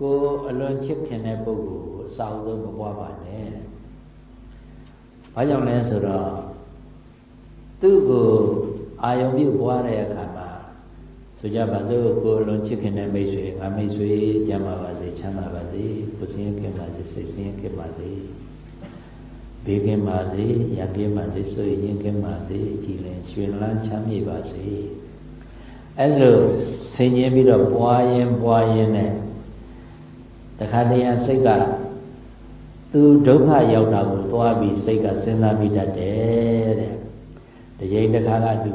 ကိုအလွန်ချစ်ခင်တဲ့ပုဂ္ဂိုလ်ကိုအစာအုပ်မပွားပါနဲ့။ဘာကြောင့်လဲဆိုတော့သူ့ကိုအာယုံပြုပွားတဲ့အခါမှာဆိုကြပါစို့ကိုအလွန်ချစ်ခင်တဲ့မိတ်ဆွေငါမိတ်ဆွေကျမ်းပါပါစေချမ်းသာပါစေကိုယ်စင်းခင်ပါစေစိတ်စင်းခင်ပါစေဘေးကင်းပါစေရံကင်းပါစေဆိုရင်ကင်းပါစေကြည်လင်ရွှင်လန်းချမ်းမြေပါစေအဲ့လိုဆင်ញင်းပြီးတော့ပွားရင်ပွားရင်နဲ့ တခါတည်းရစိတ်ကသူဒုက္ခရောက်တာကိုသွားပြီးစိတ်ကစဉ်းစားမိတတ်တယ်တဲ့တရင်တစ်ခါကသူ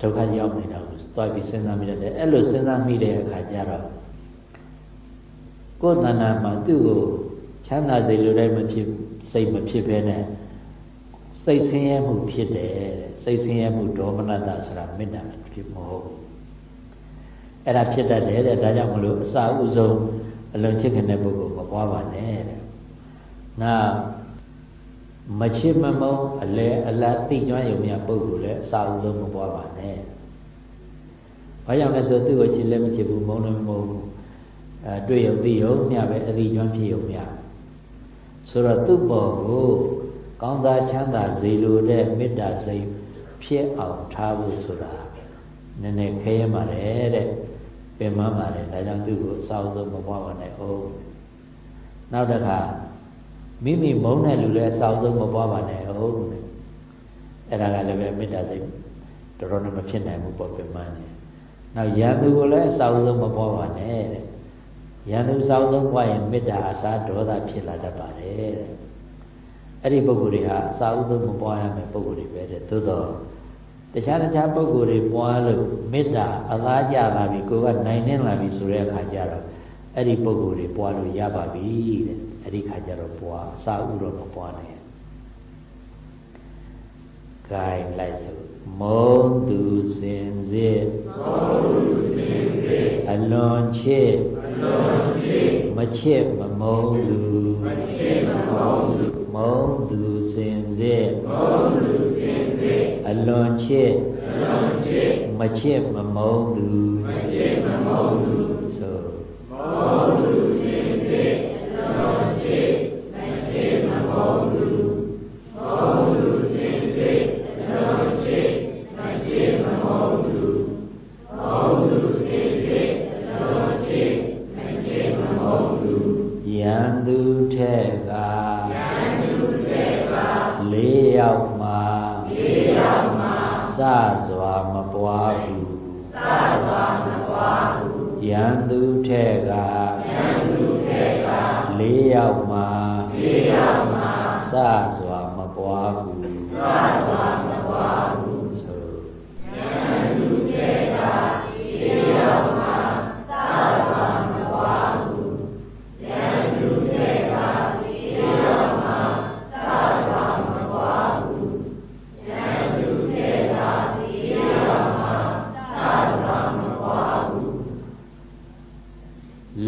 ဒုက္ခရောက်နေတာကိုသွားပြီးစဉ်းစားမိတတ်တယ်အဲ့လိုစဉ်းစားမိတဲ့အခါကျတော့ကိုယ်တဏ္ဍာမှာသူ့ကိုချမ်းသာစေလိုတဲ့မဖြစ်စိတ်မဖြစ်ဘဲနဲ့စိတ်ဆင်းရဲမှုဖြစ်တယ်စိတ်ဆင်းရဲမှုဒေါမနတဆိုတာမေတ္တာဖြစ်မဟုတ်အဲ့ဒါဖြစ်တတ်တယ်တဲ့ဒါကြောင့်မလို့အစာဥဆုံး အလွန်ချစ်ခင်တဲ့ပုဂ္ဂိုလ်မပွားပါနဲ့တဲ့နောက်မချစ်မမုန်းအလဲအလတ်သိကျွမ်းရုံမြပုဂ္ဂိုလ်လည်းအစာဥဆုံးမပွားပါနဲ့ဘာကြောင့်လဲဆိုသူ့ကိုချစ်လည်းမချစ်ဘူးမုန်းလည်းမမုန်းဘူးအဲတွေ့ရုံသိရုံမြပဲအသိကျွမ်းဖြစ်ရုံမြဆိုတော့သူ့ဘောကိုကောင်းစားချမ်းသာစေလိုတဲ့မေတ္တာစိတ်ဖြစ်အောင်ထားဖို့ဆိုတာနည်းနည်းခဲရပါတယ်တဲ့ပ င်မပါတယ်ဒါကြောင့်သူ့ကိုအစားဆုံးမပွားပါနဲ့ဟုတ်နောက်တစ်ခါမိမိမုန်းတဲ့လူလည်းအစားဆုံးမပွားပါနဲ့ဟုတ်အဲ့ဒါကလည်းပဲမေတ္တာစိတ်တော်တော်နဲ့မဖြစ်နိုင်ဘူးပေါ့ပင်မနေနောက်ရန်သူကိုလည်းအစားဆုံးမပွားပါနဲ့တဲ့ရန်သူစောင်းဆုံးပွားရင်မေတ္တာအစားဒေါသဖြစ်လာတတ်ပါတယ်တဲ့အဲ့ဒီပုဂ္ဂိုလ်တွေဟာအစာဥဆုံးမပွားရမယ့်ပုဂ္ဂိုလ်တွေပဲတဲ့သို့တော့ တခြားတခြားပုဂ္ဂိုလ်တွေပွားလို့မေတ္တာအလားကျလာပြီကိုယ်ကနိုင်နေလာပြီဆိုတဲ့အခါကျတော့အဲ့ဒီပုဂ္ဂိုလ်တွေပွားလို့ရပါပြီတဲ့အဲ့ဒီခါကျတော့ပွားအစာဥတော့မပွားနဲ့ဂိုင်းလိုက်စို့မုံသူစင်စစ်မုံသူစင်စစ်အလွန်ချစ်မချစ်မမုန်းသူမချစ်မမုန်းသူမုန်းသူစင်စစ်မုန်းသူစင်စစ်အ လွန်ချစ်အလွန်ချစ်မချစ်မမုန်းသူ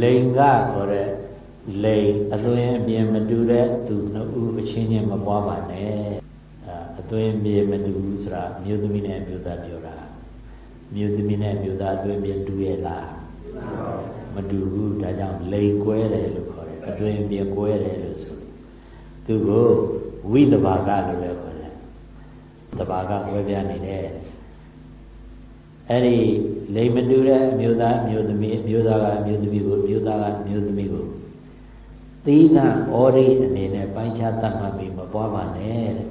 လိင်္ဂခေါ်တဲ့လိင်အသွင်အပြင်မတူတဲ့သူနှစ်ဦးအချင်းချင်းမပွားပါနဲ့အသွင်ပြင်မတူဘူးဆိုတာမြို့သမီးနဲ့မြို့သားပြောတာမြို့သမီးနဲ့မြို့သားအသွင်ပြင်တူရဲ့လားမတူဘူးဒါကြောင့်လိန်ကွဲတယ်လို့ခေါ်တယ်အတွင်ပြင်ကွဲတယ်လို့ဆိုသူကိုဝိတဘာကလို့လည်းခေါ်တယ်တဘာကကွဲပြားနေတယ် အဲ့ဒီလိန်မတူတဲ့အမျိုးသားမျိုးသမီးမျိုးသားကမျိုးသမီးကိုမျိုးသားကမျိုးသမီးကိုသီးသန့်ဩရိအနေနဲ့ပိုင်းခြားတတ်မှတ်ပြီးမပွားပါနဲ့တဲ့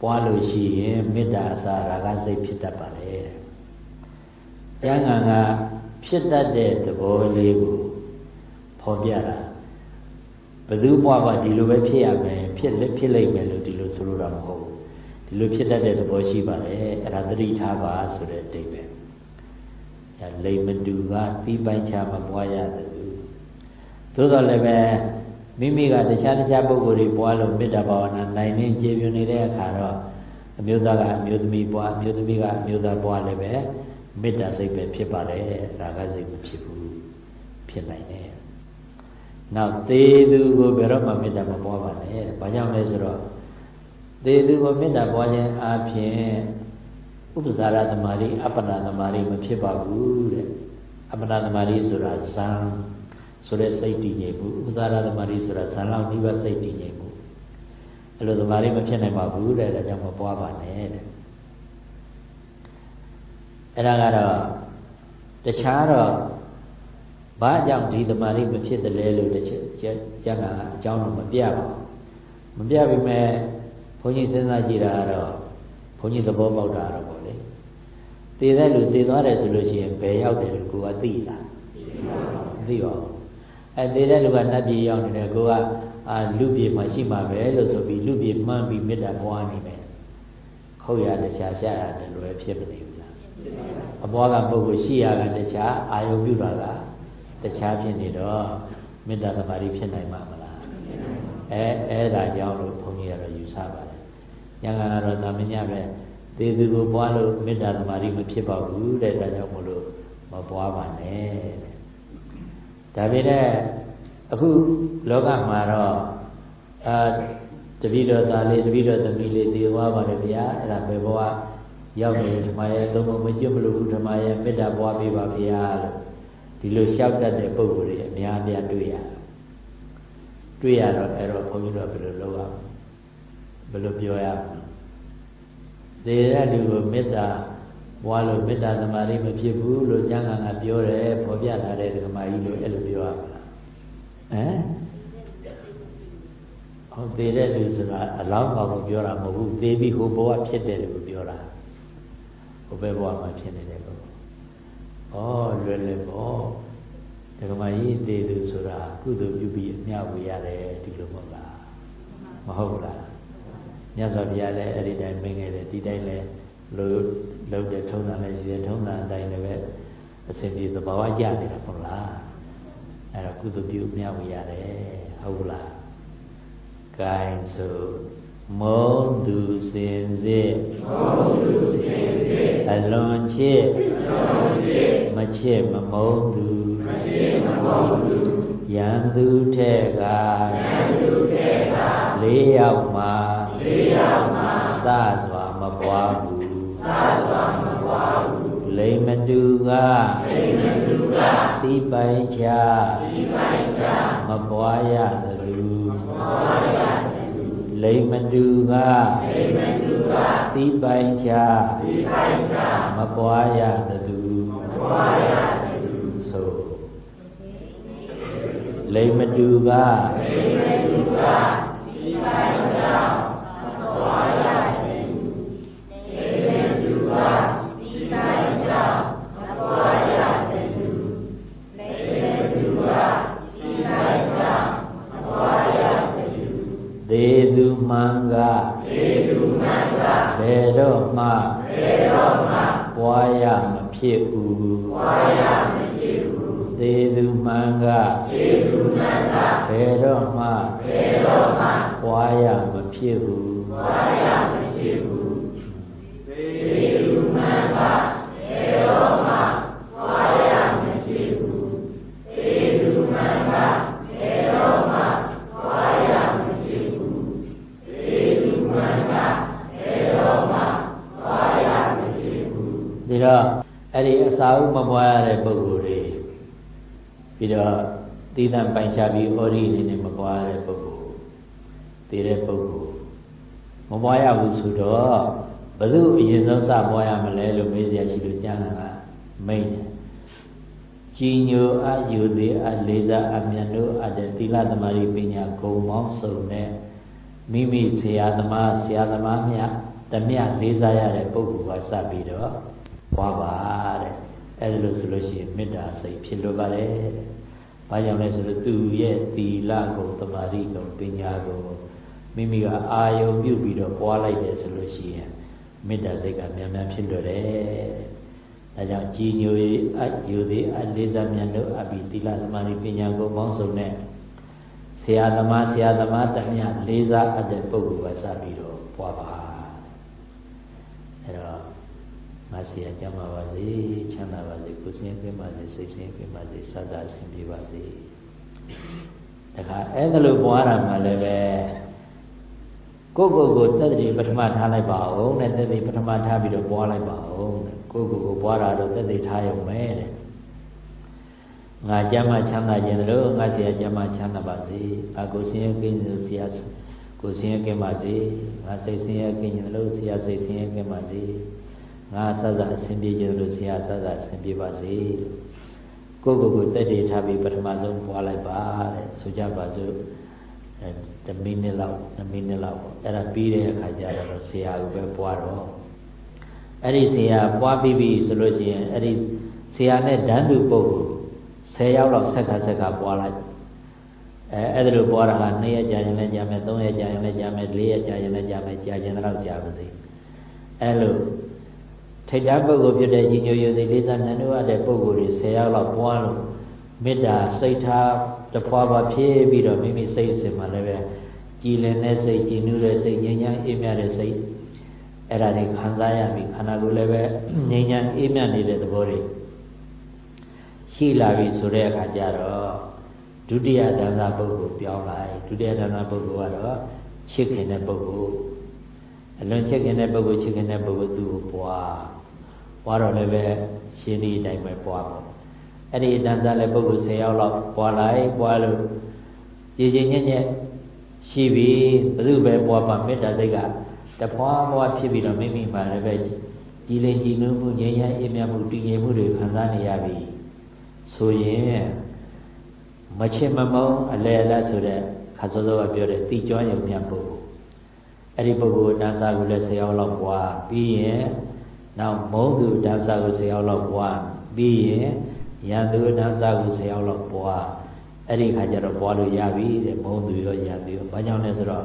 ပွားလို့ရှိရင်မေတ္တာအစာရာဂစိတ်ဖြစ်တတ်ပါလေကျမ်းဂန်ကဖြစ်တတ်တဲ့သဘောလေးကိုဖော်ပြတာဘယ်သူဘွားကဒီလိုပဲဖြစ်ရမယ်ဖြစ်ဖြစ်လိမ့်မယ်လို့ဒီလိုဆိုလိုတာမဟုတ်ဘူး ဒီလိုဖြစ်တတ်တဲ့သဘောရှိပါတယ်အဲ့ဒါသတိထားပါဆိုတဲ့အတိတ်ပဲအဲလိမ်မတူကသီးပိုင်းခြားမပွားရသလိုသို့တော်လည်းပဲမိမိကတခြားတခြားပုဂ္ဂိုလ်တွေပွားလို့မေတ္တာဘာဝနာနိုင်နေကျေပြနေတဲ့အခါတော့အမျိုးသားကအမျိုးသမီးပွားအမျိုးသမီးကအမျိုးသားပွားလည်းပဲမေတ္တာစိတ်ပဲဖြစ်ပါတယ်ရာဂစိတ်မဖြစ်ဘူးဖြစ်နိုင်တယ်နောက်သေသူကိုဘယ်တော့မှမေတ္တာမပွားပါနဲ့ဘာကြောင့်လဲဆိုတော့ သေသူကိုမေတ္တာပွားခြင်းအပြင်ဥပ္ပဇာရသမารိအပ္ပနာသမารိမဖြစ်ပါဘူးတဲ့အပ္ပနာသမารိဆိုတာဇံ ဆိုတဲ့စိတ်တည်ငြိမ်မှုဥပါဒသမารိဆိုတာဇန်လောက်ဒီဘစိတ်တည်ငြိမ်မှုအဲ့လိုသမารိမဖြစ်နိုင်ပါဘူးတဲ့ဒါကြောင့်မပွားပါနဲ့တဲ့အဲ့ဒါကတော့တခြားတော့ဘာကြောင့်ဒီတမာရီမဖြစ်တယ်လဲလို့တချက်ကျန်တာအကြောင်းတော့မပြပါဘူးမပြပြီမဲ့ ဘုန်းကြီးစဉ်းစားကြည့်တာကတော့ဘုန်းကြီးသဘောပေါက်တာတော့ပေါ့လေတည်တဲ့လူတည်သွားတယ်ဆိုလို့ရှိရင်ဘယ်ရောက်တယ်လို့ကိုကသိလားမသိပါဘူးအဲတည်တဲ့လူကနတ်ပြည်ရောက်နေတယ်ကိုကအာလူပြည်မှာရှိမှာပဲလို့ဆိုပြီးလူပြည်မှန်းပြီးမေတ္တာပွားနေမယ်ခုတ်ရတခြားရှာရတယ်လွယ်ဖြစ်မနေဘူးလားအပွားကပုဂ္ဂိုလ်ရှိရကတခြားအာယုပြုတာကတခြားဖြစ်နေတော့မေတ္တာသမာဓိဖြစ်နိုင်မှာမလားအဲအဲ့ဒါကြောင့်လို့ဘုန်းကြီးကတော့ယူဆပါတယ်။ ဉာဏ်ကတော့သာမညပဲသေသူကိုပွားလို့မေတ္တာသမာဓိမဖြစ်ပါဘူးတဲ့ဒါကြောင့်မို့လို့မပွားပါနဲ့တဲ့။ဒါပေမဲ့အခုလောကမှာတော့အာတပိတော်သားလေးတပိတော်သမီးလေးသေသွားပါတယ်ဗျာအဲ့ဒါဘယ်ဘဝရောက်နေဓမ္မရဲ့သုံးဖို့မကျွတ်မလို့ဘူးဓမ္မရဲ့မေတ္တာပွားပေးပါဗျာလို့ဒီလိုလျှောက်တတ်တဲ့ပုံကိုယ်တွေအများအပြားတွေ့ရတွေ့ရတော့အဲ့တော့ဘုန်းကြီးတို့ဘယ်လိုလုပ်ရ ဘယ်လိုပြောရသေတဲ့လူကိုမေတ္တာဘွားလို့မေတ္တာသမာဓိမဖြစ်ဘူးလို့ကျမ်းဂန်ကပြောတယ်ဖော်ပြလာတဲ့ဓမ္မကြီးလို့အဲ့လိုပြောရမလားဟမ်ဟုတ်သေးတဲ့လူဆိုတာအလောင်းကောင်ကိုပြောတာမဟုတ်ဘူးသေပြီးဟိုဘဝဖြစ်တယ်လို့ပြောတာဟိုဘယ်ဘဝမှာဖြစ်နေတယ်ကောဩလွယ်လွယ်ပေါ့ဒကမကြီးသေးသူဆိုတာကုသိုလ်ပြုပြီးအမျှဝေရတယ်ဒီလိုမဟုတ်လားမဟုတ်လား မြတ်စွာဘုရားလည်းအဲ့ဒီတိုင်းမင်းခဲ့တယ်ဒီတိုင်းလည်းလို့လုံးတဲ့ထုံးတာလည်းရှိတယ်ထုံးတာအတိုင်းလည်းပဲအစဉ်ပြေသဘာဝကြနေတာဟုတ်လားအဲ့တော့ကုသိုလ်ပြုအမျှဝေရတယ်ဟုတ်လားဂိုင်းဆိုမုံသူစင်စစ်မုံသူစင်စစ်အလွန်ချစ်အလွန်ချစ်မချစ်မမုံသူမချစ်မမုံသူယံသူထဲကယံသူထဲကလေးယောက်မှာ လေးယောက်မှာစစွာမပွားဘူးစစွာမပွားဘူးလိမ္မတူကလိမ္မတူကတိပိုင်ချတိပိုင်ချမပွားရသလူမပွားရလိမ္မတူကလိမ္မတူကသီးပိုင်ချသီးပိုင်ချမပွားရသသူမပွားရသသူဆိုလိမ္မတူကလိမ္မတူကသီးပိုင်ချမပွားရသသူလိမ္မတူကသီးပိုင်ချ ဖြစ်ဘူးပွားရမဖြ စ်ဘူးသေသူမှန်ကသေသူမှန်ကဘယ်တော့မှဘယ်တော့မှပွားရမဖြစ်ဘူးပွားရမဖြစ်ဘူးသေသူမှန်ကဘယ်တော့မှပွားရမဖြစ်ဘူးသေသူမှန်ကဘယ်တော့မှပွားရမဖြစ်ဘူးသေသူမှန်ကဘယ်တော့မှပွားရမဖြစ်ဘူးဒီတော့အဲ့ဒီအစာဥမပွားရတဲ့ပုဂ္ဂိုလ်တွေပြီးတော့သီးသန့်ပိုင်ချပြီးဩရိအနေနဲ့မပွားရတဲ့ပုဂ္ဂိုလ်တည်တဲ့ပုဂ္ဂိုလ် မပွားရဘူးဆိုတော့ဘယ်သူအရင်ဆုံးစပွားရမလဲလို့မေးစရာရှိလို့ကြားလာတာမိတ်တယ်ကြည်ညိုအယူသေးအလေးစားအမြတ်တို့အတဲ့သီလသမารိပညာဂုံမောင်းစုံတဲ့မိမိဆရာသမားဆရာသမားများတမျှလေးစားရတဲ့ပုဂ္ဂိုလ်ကစပြီးတော့ပွားပါတဲ့အဲဒါလို့ဆိုလို့ရှိရင်မေတ္တာစိတ်ဖြစ်လို့ပါတယ်တဲ့။ဘာကြောင့်လဲဆိုတော့သူရဲ့သီလကိုသမာဓိကိုပညာကို မိမိကအာယုံပြုပြီးတော့ပွားလိုက်တယ်ဆိုလို့ရှိရင်မေတ္တာစိတ်ကမြန်မြန်ဖြစ်လို့တယ်။ဒါကြောင့်ကြည်ညိုရေးအယူသည်အလေးစားမြတ်တို့အဘိသီလသမာဓိပညာကိုပေါင်းစုံတဲ့ဆရာသမားဆရာသမားတမျှလေးစားအပ်တဲ့ပုဂ္ဂိုလ်ကစပြီးတော့ပွားပါအဲတော့ငါဆရာကြမ်းပါပါစေချမ်းသာပါစေကိုယ်စင်းပြပါစေစိတ်စင်းပြပါစေစသအဆင်ပြေပါစေတခါအဲ့ဒါလို့ပွားတာမှလည်းပဲ ကိုယ့်ကိုယ်ကိုတသက်တည်းပထမထားလိုက်ပါအောင်တဲ့တသက်တည်းပထမထားပြီးတော့ပွားလိုက်ပါအောင်တဲ့ကိုယ့်ကိုယ်ကိုပွားတာတော့တသက်တည်းထားရုံပဲတဲ့ငါကျမ်းမှချမ်းသာခြင်းတို့ငါဆရာကျမ်းမှချမ်းသာပါစေအကိုစင်ရဲ့ကင်းလို့ဆရာကိုစင်ရဲ့ကင်းပါစေငါစိတ်စင်ရဲ့ကင်းလို့ဆရာစိတ်စင်ရဲ့ကင်းပါစေငါဆဆအဆင်ပြေခြင်းလို့ဆရာဆဆအဆင်ပြေပါစေကိုကိုကိုတက်တည်ထားပြီးပထမဆုံးပွားလိုက်ပါတဲ့ဆိုကြပါစို့ တမိနစ်လောက်2မိနစ်လောက်ပေါ့အဲ့ဒါပြီးတဲ့အခါကျတော့ဆရာကိုပဲပွားတော့အဲ့ဒီဆရာပွားပြီးပြီဆိုလို့ရှိရင်အဲ့ဒီဆရာနဲ့ဓာတ်တူပုဂ္ဂိုလ်10ယောက်လောက်ဆက်ခါဆက်ခါပွားလိုက်အဲအဲ့ဒါလိုပွားတာက2ရက်ကြာရင်လည်းကြာမယ်3ရက်ကြာရင်လည်းကြာမယ်4ရက်ကြာရင်လည်းကြာမယ်ကြာရင်တော့ကြာပါစေအဲ့လိုထိတ်တပုဂ္ဂိုလ်ဖြစ်တဲ့ကြီးညိုယိုသိလေးစားနန္ဒဝတဲ့ပုဂ္ဂိုလ်တွေ10ယောက်လောက်ပွားလို့ မေတ္တာစိတ်ထားတဖွာဖွာဖြည့်ပြီးတော့မိမိစိတ်အစဉ်မှာလည်းပဲကြည်လင်တဲ့စိတ်ကြည်နူးတဲ့စိတ်ငြိမ်းချမ်းအေးမြတဲ့စိတ်အဲ့ဒါတွေခံစားရပြီခန္ဓာကိုယ်လည်းပဲငြိမ်းချမ်းအေးမြနေတဲ့သဘောတွေရှိလာပြီဆိုတဲ့အခါကျတော့ဒုတိယဒန္တာပုဂ္ဂိုလ်ပြောင်းလိုက်ဒုတိယဒန္တာပုဂ္ဂိုလ်ကတော့ချစ်ခင်တဲ့ပုဂ္ဂိုလ်အလွန်ချစ်ခင်တဲ့ပုဂ္ဂိုလ်ချစ်ခင်တဲ့ပုဂ္ဂိုလ်သူ့ကိုပွားပွားတော့လည်းပဲရှင်းဒီအတိုင်းပဲပွားပေါ့ အဲ့ဒီဒန္တာလည်းပုဂ္ဂိုလ်10ယောက်လောက်ပွားလိုက်ပွားလို့ကြည်ကြည်ညက်ညက်ရှိပြီဘယ်သူပဲပွားပါမေတ္တာစိတ်ကတဖွာဖွာဖြစ်ပြီးတော့မိမိမှလည်းပဲကြည်လင်ကြည်နူးမှုငြိမ်းချမ်းအေးမြတ်မှုတည်ငြိမ်မှုတွေခံစားနေရပြီဆိုရင်မချစ်မမုန်းအလဲအလတ်ဆိုတဲ့ခါစောစောကပြောတဲ့တိကျွမ်းရုံမြတ်ပုဂ္ဂိုလ်အဲ့ဒီပုဂ္ဂိုလ်တန်းစာကိုလည်း၁၀ယောက်လောက်ပွားပြီးရင်နောက်မုန်းသူတန်းစာကို၁၀ယောက်လောက်ပွားပြီးရင် ရန်သူတန်းစာကို၁၀ယောက်လောက်ပွားအဲ့ဒီခါကျတော့ပွားလို့ရပြီတဲ့မုန်းသူရောရန်သူရောဘာကြောင့်လဲဆိုတော့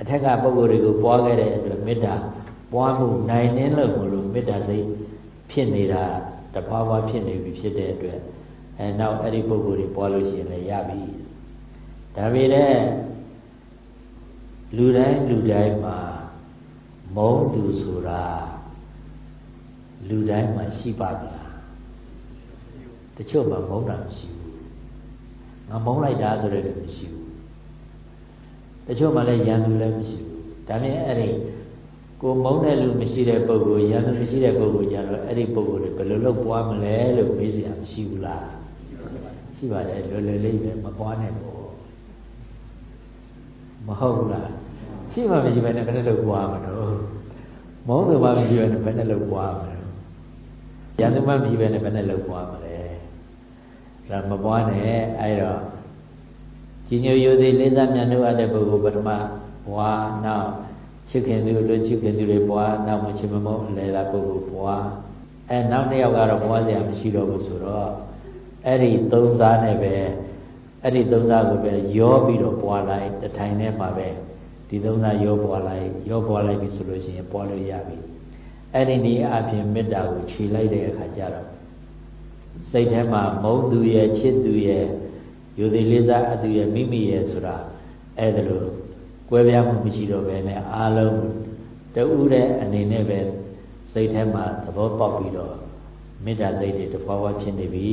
အထက်ကပုဂ္ဂိုလ်တွေကိုပွားခဲ့တဲ့အတွက်မေတ္တာပွားမှုနိုင်နေလို့မလို့မေတ္တာစိတ်ဖြစ်နေတာတဖွာဖွာဖြစ်နေပြီဖြစ်တဲ့အတွက်အဲနောက်အဲ့ဒီပုဂ္ဂိုလ်တွေပွားလို့ရှိရင်လည်းရပြီဒါပေမဲ့လူတိုင်းလူတိုင်းမှာမုန်းသူဆိုတာလူတိုင်းမှာရှိပါ့မလား တချို့မှာမုန်းတာမရှိဘူးငါမုန်းလိုက်တာဆိုတဲ့လူမရှိဘူးတချို့မှာလည်းရန်သူလည်းမရှိဘူးဒါပေမဲ့အဲ့ဒီကိုမုန်းတဲ့လူမရှိတဲ့ပုဂ္ဂိုလ်ရန်သူမရှိတဲ့ပုဂ္ဂိုလ်ကြတော့အဲ့ဒီပုဂ္ဂိုလ်တွေဘယ်လိုလုပ်ပွားမလဲလို့မေးစရာမရှိဘူးလားရှိပါတယ်လွယ်လွယ်လေးပဲမပွားနဲ့ပေါ့မဟုတ်ဘူးလားရှိမှမရှိဘဲနဲ့ဘယ်နဲ့လုပ်ပွားမှာတော့မုန်းသူမှမရှိဘဲနဲ့ဘယ်နဲ့လုပ်ပွားမှာတော့ရန်သူမှမရှိဘဲနဲ့ဘယ်နဲ့လုပ်ပွားမှာလဲ ဒါမပွားနဲ့အဲ့တော့ကြီးညိုယိုသေးလေးစားမြတ်လို့အပ်တဲ့ပုဂ္ဂိုလ်ပထမဘွားနောက်ချစ်ခင်သူတို့ချစ်ခင်သူတွေဘွားနောက်မချစ်မမုန်းလဲလာပုဂ္ဂိုလ်ဘွားအဲနောက်တစ်ယောက်ကတော့ဘွားစရာမရှိတော့ဘူးဆိုတော့အဲ့ဒီသုံးစားနဲ့ပဲအဲ့ဒီသုံးစားကိုပဲရောပြီးတော့ပွားလိုက်တထိုင်နဲ့မှာပဲဒီသုံးစားရောပွားလိုက်ရောပွားလိုက်ပြီဆိုလို့ရှိရင်ပွားလို့ရပြီအဲ့ဒီနည်းအပြင်မေတ္တာကိုခြေလိုက်တဲ့အခါကျတော့ စိတ်ထဲမှာမုန်းသူရဲ့ချစ်သူရဲ့ယူသည်လေးစားအသူရဲ့မိမိရဲ့ဆိုတာအဲ့ဒါလိုကွဲပြားမှုမရှိတော့ဘဲနဲ့အားလုံးတူးတဲ့အနေနဲ့ပဲစိတ်ထဲမှာသဘောပေါက်ပြီးတော့မေတ္တာစိတ်တွေတဖွာဖွာဖြစ်နေပြီ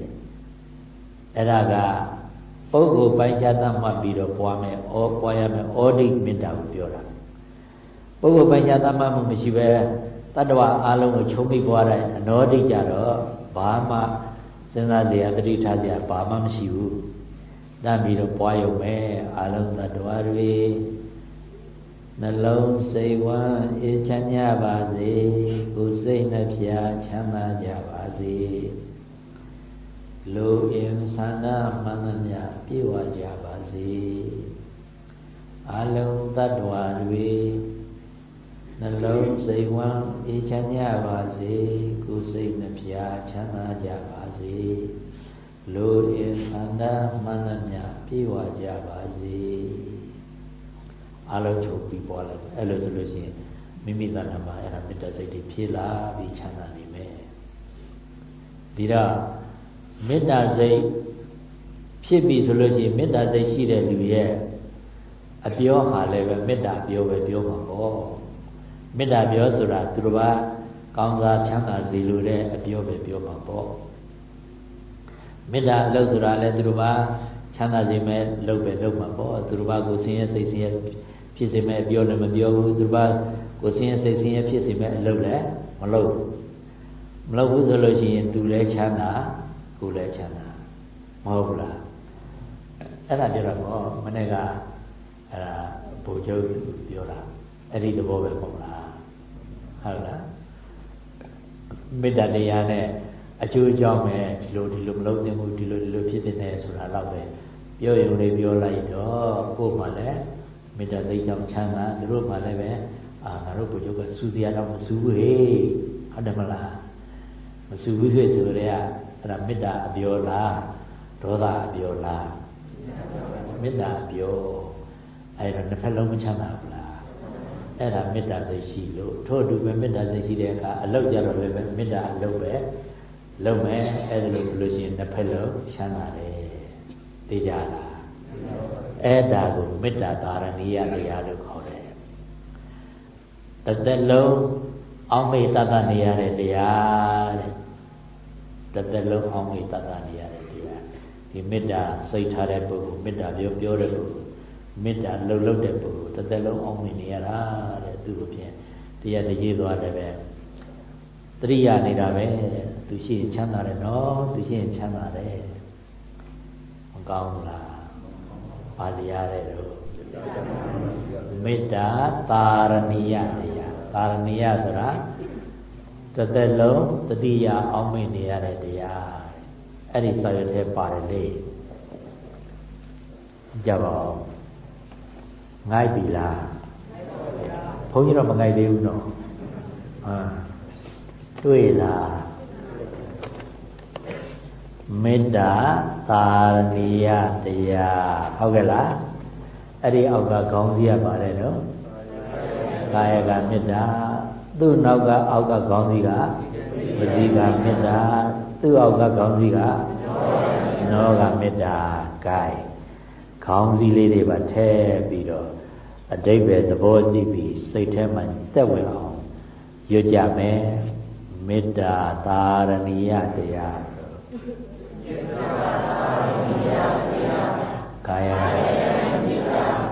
တဲ့အဲ့ဒါကပုဂ္ဂိုလ်ပိုင်းခြားသတ်မှတ်ပြီးတော့ပွားမယ်ဩပွားရမယ်ဩဒိမေတ္တာကိုပြောတာပုဂ္ဂိုလ်ပိုင်းခြားသတ်မှတ်မှုမရှိပဲတတ္တဝအားလုံးကိုခြုံပြီးပွားတဲ့အနောဒိကြတော့ ဘာမှစဉ်းစားစရာတတိထားစရာဘာမှမရှိဘူးတတ်ပြီးတော့ပွားရုံပဲအလုံးသတ္တဝါတွေနှလုံးစိတ်ဝမ်းအေးချမ်းကြပါစေကိုယ်စိတ်နှဖျားချမ်းသာကြပါစေလူအင်ဆန္ဒမှန်သမျှပြည့်ဝကြပါစေအလုံးသတ္တဝါတွေ နှလုံးစိတ်ဝမ်းအေးချမ်းကြပါစေကိုယ်စိတ်နှဖျားချမ်းသာကြပါစေလူအင်ဆန္ဒမှန်သမျှပြည့်ဝကြပါစေအလုံးချုပ်ပြီးပွားလိုက်အဲ့လိုဆိုလို့ရှိရင်မိမိတဏ္ဍာမှာအဲ့ဒါမေတ္တာစိတ်တွေဖြည့်လာပြီးချမ်းသာနေမယ်ဒီတော့မေတ္တာစိတ်ဖြစ်ပြီဆိုလို့ရှိရင်မေတ္တာစိတ်ရှိတဲ့လူရဲ့အပြောဟာလည်းပဲမေတ္တာပြောပဲပြောမှာပေါ့ မေတ္တာပြောဆိုတာသူတစ်ပါးကောင်းစားချမ်းသာစေလိုတဲ့အပြောပဲပြောမှာပေါ့မေတ္တာအလုပ်ဆိုတာလည်းသူတစ်ပါးချမ်းသာစေမဲ့လုပ်ပဲလုပ်မှာပေါ့သူတစ်ပါးကိုဆင်းရဲစိတ်ဆင်းရဲဖြစ်စေမဲ့ပြောလည်းမပြောဘူးသူတစ်ပါးကိုဆင်းရဲစိတ်ဆင်းရဲဖြစ်စေမဲ့အလုပ်လည်းမလုပ်မလုပ်ဘူးဆိုလို့ရှိရင်သူလည်းချမ်းသာကိုယ်လည်းချမ်းသာမဟုတ်ဘူးလားအဲ့ဒါပြောတော့မနေ့ကအဲ့ဒါဘုံချုပ်ပြောတာအဲ့ဒီသဘောပဲမ ဟုတ်လားဟုတ်လားမေတ္တာတရားနဲ့အကျိုးအကြောင်းပဲဒီလိုဒီလိုမလုပ်သင့်ဘူးဒီလိုဒီလိုဖြစ်တဲ့နဲ့ဆိုတာတော့ပဲပြောရုံလေးပြောလိုက်တော့ကိုယ်မှလည်းမေတ္တာစိတ်ကြောင့်ချမ်းသာသူတို့မှလည်းပဲအာငါတို့ဘုရားကစူးစရာတော့မစူးဘူးဟေ့ဟုတ်တယ်မလားမစူးဘူးဟေ့ဆိုရဲအဲ့ဒါမေတ္တာအပြောလားဒေါသအပြောလားမေတ္တာအပြောအဲ့တော့တစ်ဖက်လုံးမချမ်းသာဘူးလား အဲ့ဒါမေတ္တာစိတ်ရှိလို့ထို့အတူပဲမေတ္တာစိတ်ရှိတဲ့အခါအလောက်ကြတော့လည်းပဲမေတ္တာအလုပ်ပဲလုပ်မယ်အဲ့ဒါလို့ဆိုလို့ရှိရင်တစ်ဖက်လုံးချမ်းသာတယ်သိကြလားအဲ့ဒါကိုမေတ္တာသာရဏီယတရားလို့ခေါ်တယ်တစ်သက်လုံးအောင်းမေတ္တနေရတဲ့တရားတဲ့တစ်သက်လုံးအောင်းမေတ္တနေရတဲ့တရားဒီမေတ္တာစိတ်ထားတဲ့ပုဂ္ဂိုလ်မေတ္တာပြောပြောတဲ့ပုဂ္ဂိုလ် မေတ္တာလှုပ်လှုပ်တဲ့ပုဂ္ဂိုလ်တစ်သက်လုံးအောင်းမေနေရတာတဲ့သူ့ကိုဖြင့်တရားတည်သွားတယ်ပဲတရိယာနေတာပဲသူရှိရင်ချမ်းသာတယ်နော်သူရှိရင်ချမ်းသာတယ်မကောင်းဘူးလားပါဠိရတဲ့တော့မေတ္တာတာရဏိယတရားတာရဏိယဆိုတာတစ်သက်လုံးတတိယအောင်းမိနေရတဲ့တရားအဲ့ဒီစာရွက်ထဲပါတယ်လေကြပါဦး ငိုက်ပြီလားဘုန်းကြီးတော့မငိုက်သေးဘူးနော်ဟာတွေ့လားမေတ္တာသာရဏီယတရားဟုတ်ကဲ့လားအဲ့ဒီအောက်ကခေါင်းစည်းရပါတယ်နော်ကာယကမေတ္တာသူ့နောက်ကအောက်ကခေါင်းစည်းကပစီကမေတ္တာသူ့အောက်ကခေါင်းစည်းကနောကမေတ္တာဂိုင်ခေါင်းစည်းလေးတွေပါထည့်ပြီးတော့ အတိတ်ပဲသဘောသိပြီးစိတ်ထဲမှာတက်ဝင်အောင်ရွတ်ကြမယ်မေတ္တာသာရဏီယတရားကာယနောက်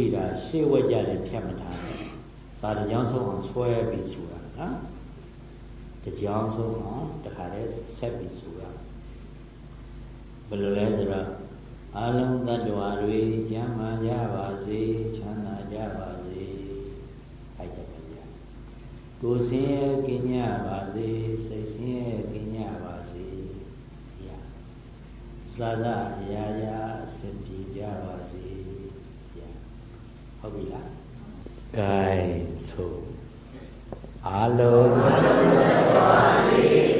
ရိတာရှေ့ဝက်ကြတယ်ဖြတ်မထားဘူး။ဒါတရားဆုံးအောင်ဆွဲပြီးဆိုတာနော်။တရားဆုံးအောင်တခါတည်းဆက်ပြီးဆိုတာ။ဘယ်လိုလဲဆိုတော့အလုံးသတ္တဝါတွေကျမ်းမာကြပါစေချမ်းသာကြပါစေ။အဲ့ဒါပဲ။ကိုယ်ဆင်းရဲကင်းကြပါစေစိတ်ဆင်းရဲကင်းကြပါစေ။ရာ။သာသာရာရာအစဉ်ပြေကြပါစေ။ ဟုတ်ပြီလား gain ဆိုအလုံးစုံသောပါဠိ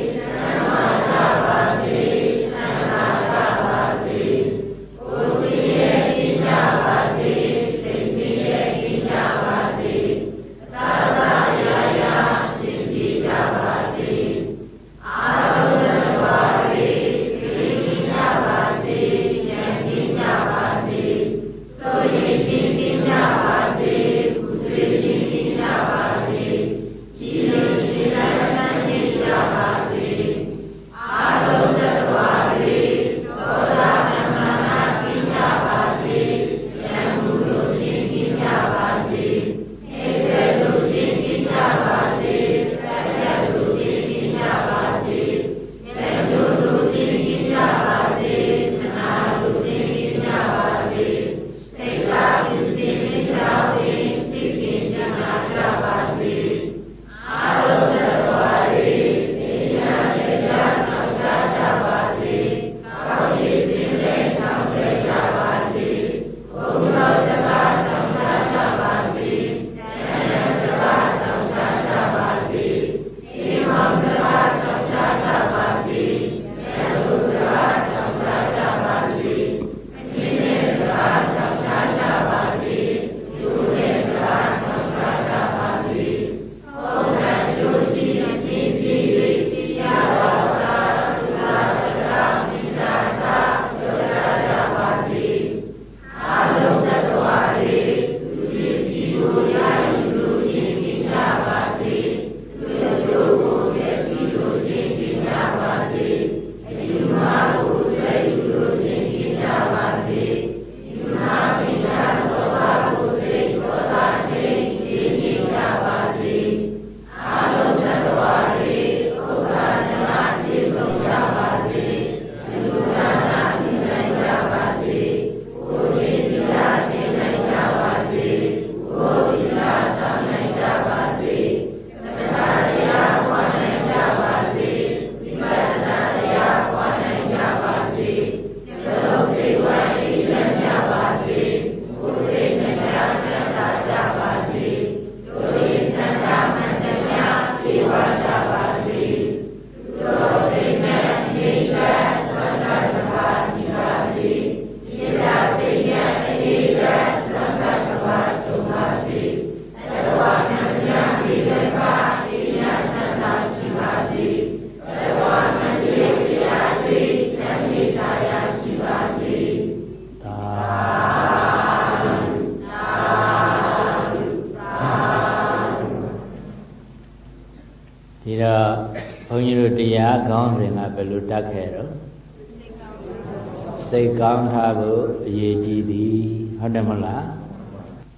င်းထားဖို့အရေးကြီးသည်ဟုတ်တယ်မလား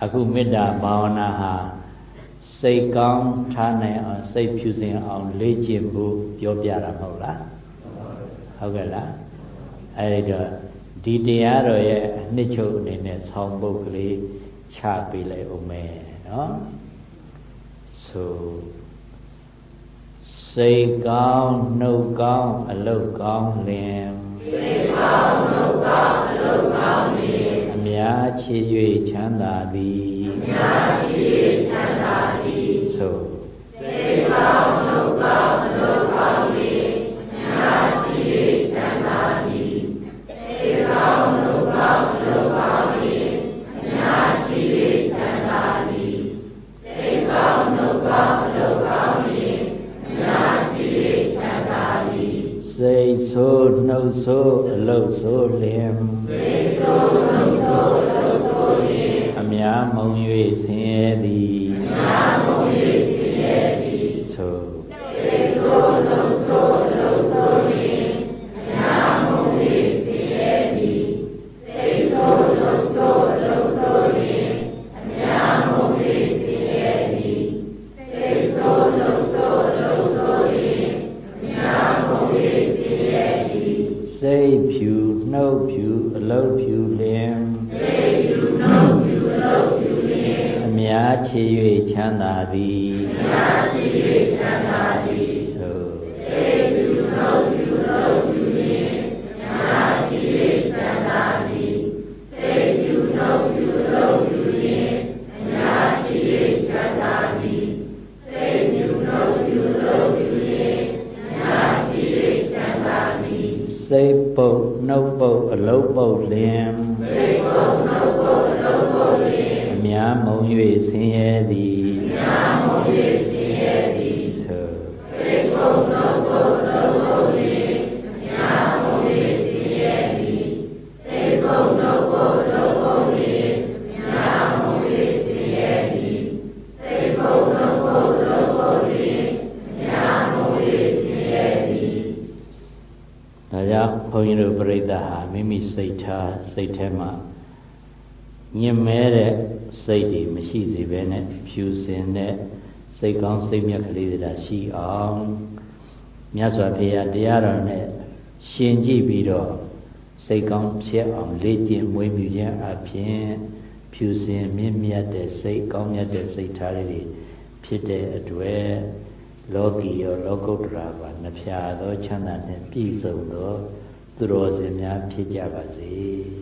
အခုမေတ္တာဘာဝနာဟာစိတ်ကောင်းထားနိုင်အောင်စိတ်ဖြူစင်အောင်လေ့ကျင့်ဖို့ပြောပြတာမဟုတ်လားဟုတ်ကဲ့လားအဲဒီတော့ဒီတရားတော်ရဲ့အနှစ်ချုပ်အနေနဲ့ဆောင်းပုဒ်ကလေးချပေးလိုက်ဦးမယ်နော်ဆိုစိတ်ကောင်းနှုတ်ကောင်းအလုပ်ကောင်းလင် သိကောင်းလုပ်ကောင်းလုပ်ကောင်းလေအများချေ၍ချမ်းသာသည်အများချေချမ်းသာသည်သိကောင်းလုပ်ကောင်းလုပ် ဆိုးအလုတ်ဆိုးလင်အများမုံ၍ အလုံးပုတ်လင်စိတ်ပုတ်နှုတ်ပုတ်အလုံးပုတ်လင်အများမုံ၍ဆင်းရဲသည်အများမုံ၍ ညင်မဲတဲ့စိတ်တွေမရှိစေဘဲနဲ့ဖြူစင်တဲ့စိတ်ကောင်းစိတ်မြတ်ကလေးတွေရှိအောင်မြတ်စွာဘုရားတရားတော်နဲ့ရှင်ကြည့်ပြီးတော့စိတ်ကောင်းဖြစ်အောင်လေ့ကျင့်မွေးမြူခြင်းအပြင်ဖြူစင်မြင့်မြတ်တဲ့စိတ်ကောင်းမြတ်တဲ့စိတ်ထားလေးတွေဖြစ်တဲ့အတွက်လောကီရောလောကုတ္တရာပါနှဖျားသောချမ်းသာနှင့်ပြည့်စုံသောသူတော်စင်များဖြစ်ကြပါစေဒီ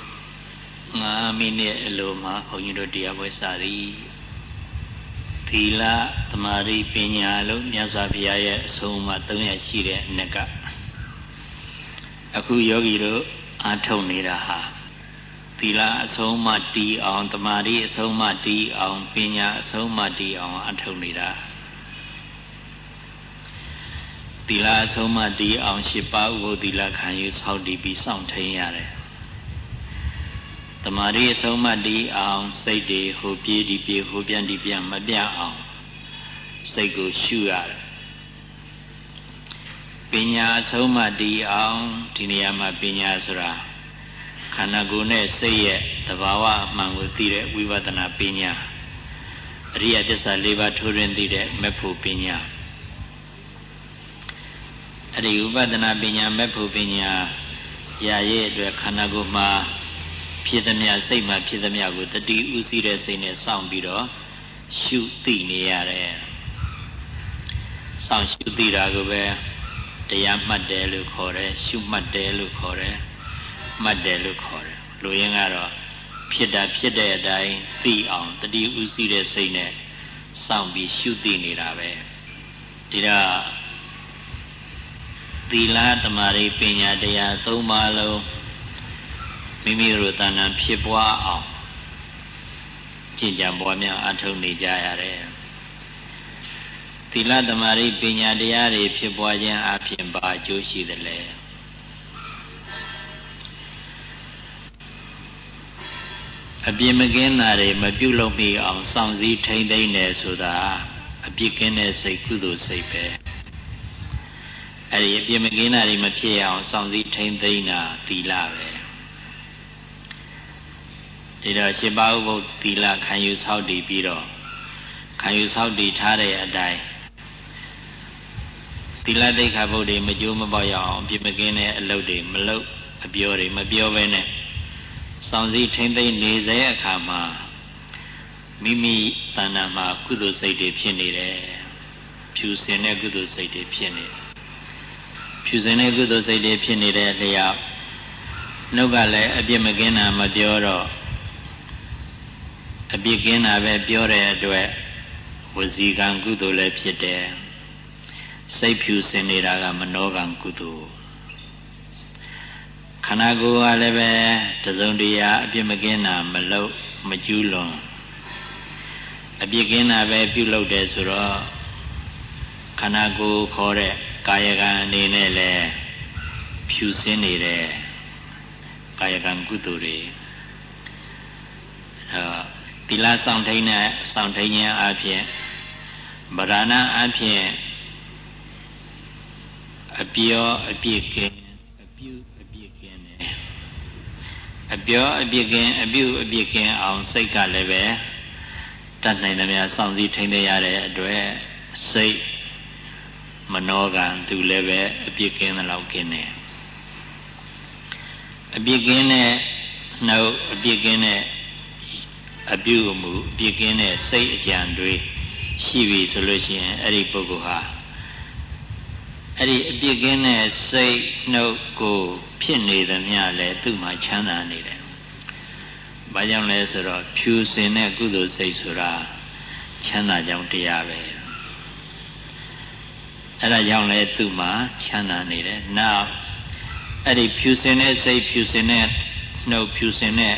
9မိနစ်အလိုမှာဘုန်းကြီးတို့တရားပွဲစသည်သီလသမာဓိပညာလို့မြတ်စွာဘုရားရဲ့အဆုံးအမ300ရှိတဲ့အနက်ကအခုယောဂီတို့အားထုတ်နေတာဟာသီလအဆုံးအမတည်အောင်သမာဓိအဆုံးအမတည်အောင်ပညာအဆုံးအမတည်အောင်အားထုတ်နေတာသီလအဆုံးမတည်အောင်ရှစ်ပါးဥပုသီလခံယူဆောက်တည်ပြီးစောင့်ထိန်ရတယ်။ တမာရီအဆုံးမတည်အောင်စိတ်တွေဟိုပြေးဒီပြေးဟိုပြန်ဒီပြန်မပြအောင်စိတ်ကိုရှုရတယ်။ပညာအဆုံးမတည်အောင်ဒီနေရာမှာပညာဆိုတာခန္ဓာကိုယ်နဲ့စိတ်ရဲ့သဘာဝအမှန်ကိုသိတဲ့ဝိပဿနာပညာအရိယသစ္စာ၄ပါးထိုးရင်းသိတဲ့မေဖို့ပညာအဲ့ဒီဥပဒနာပညာမဲ့ဖို့ပညာရရဲ့အတွက်ခန္ဓာကိုယ်မှာ ဖြစ်သမျှစိတ်မှာဖြစ်သမျှကိုတတိဥသိတဲ့စိတ်နဲ့စောင့်ပြီးတော့ရှုသိနေရတယ်။စောင့်ရှုသိတာကိုပဲတရားမှတ်တယ်လို့ခေါ်တယ်ရှုမှတ်တယ်လို့ခေါ်တယ်မှတ်တယ်လို့ခေါ်တယ်လူရင်းကတော့ဖြစ်တာဖြစ်တဲ့အတိုင်းသိအောင်တတိဥသိတဲ့စိတ်နဲ့စောင့်ပြီးရှုသိနေတာပဲဒီတော့သီလသမာဓိပညာတရားသုံးပါးလုံး မိမိတို့တဏ္ဍာဖြစ်ပွားအောင်ကြင်ကြံပွားများအထောက်နေကြရတယ်သီလသမာဓိပညာတရားတွေဖြစ်ပွားခြင်းအပြင်ပါအကျိုးရှိတယ်လေအပြစ်မကင်းတာတွေမပြုတ်လို့မိအောင်စောင့်စည်းထိမ့်သိမ့်နေဆိုတာအပြစ်ကင်းတဲ့စိတ်ကုသိုလ်စိတ်ပဲအဲ့ဒီအပြစ်မကင်းတာတွေမဖြစ်အောင်စောင့်စည်းထိမ့်သိမ့်တာသီလပဲ ဒီတော့ရှင်ပါဥပုပ်သီလခံယူဆောက်တည်ပြီးတော့ခံယူဆောက်တည်ထားတဲ့အတိုင်းသီလတိတ်ခါဘုတ်တွေမကြိုးမပေါရအောင်အပြစ်မကင်းတဲ့အလုပ်တွေမလုပ်အပြောတွေမပြောဘဲနဲ့စောင့်စည်းထိမ့်သိမ့်နေစေအခါမှာမိမိတဏ္ဍာမှာကုသိုလ်စိတ်တွေဖြစ်နေတယ်ဖြူစင်တဲ့ကုသိုလ်စိတ်တွေဖြစ်နေတယ်ဖြူစင်တဲ့ကုသိုလ်စိတ်တွေဖြစ်နေတဲ့လျောက်နှုတ်ကလည်းအပြစ်မကင်းတာမပြောတော့ အပြစ်ကင်းတာပဲပြောတဲ့အတွက်ဝစီကံကုသိုလ်လည်းဖြစ်တယ်စိတ်ဖြူစင်နေတာကမနောကံကုသိုလ်ခန္ဓာကိုယ်ကလည်းပဲတစုံတရာအပြစ်မကင်းတာမလုပ်မကျူးလွန်အပြစ်ကင်းတာပဲပြုလုပ်တယ်ဆိုတော့ခန္ဓာကိုယ်ခေါ်တဲ့ကာယကံအနေနဲ့လည်းဖြူစင်းနေတဲ့ကာယကံကုသိုလ်တွေအဲသီ လဆောင်ထိန်တဲ့ဆောင်ထိန်ခြင်းအပြင်ဗရဏအပြင်အပြောအပြစ်ကင်းအပြုအပြစ်ကင်းတယ်အပြောအပြစ်ကင်းအပြုအပြစ်ကင်းအောင်စိတ်ကလည်းပဲတတ်နိုင်တယ်များစောင့်စည်းထိန်းသိမ်းရတဲ့အတွက်စိတ်မနောကံသူလည်းပဲအပြစ်ကင်းတဲ့လောက်ကင်းတယ်အပြစ်ကင်းတဲ့နှုတ်အပြစ်ကင်းတဲ့ အပြုအမူအပြစ်ကင်းတဲ့စိတ်အကြံတွေရှိပြီဆိုလို့ရှိရင်အဲ့ဒီပုဂ္ဂိုလ်ဟာအဲ့ဒီအပြစ်ကင်းတဲ့စိတ်နှုတ်ကိုဖြစ်နေသမျှလဲသူ့မှာချမ်းသာနေတယ်။ဘာကြောင့်လဲဆိုတော့ဖြူစင်တဲ့ကုသိုလ်စိတ်ဆိုတာချမ်းသာကြောင်းတရားပဲ။အဲ့ဒါကြောင့်လဲသူ့မှာချမ်းသာနေတယ်။နောက်အဲ့ဒီဖြူစင်တဲ့စိတ်ဖြူစင်တဲ့နှုတ်ဖြူစင်တဲ့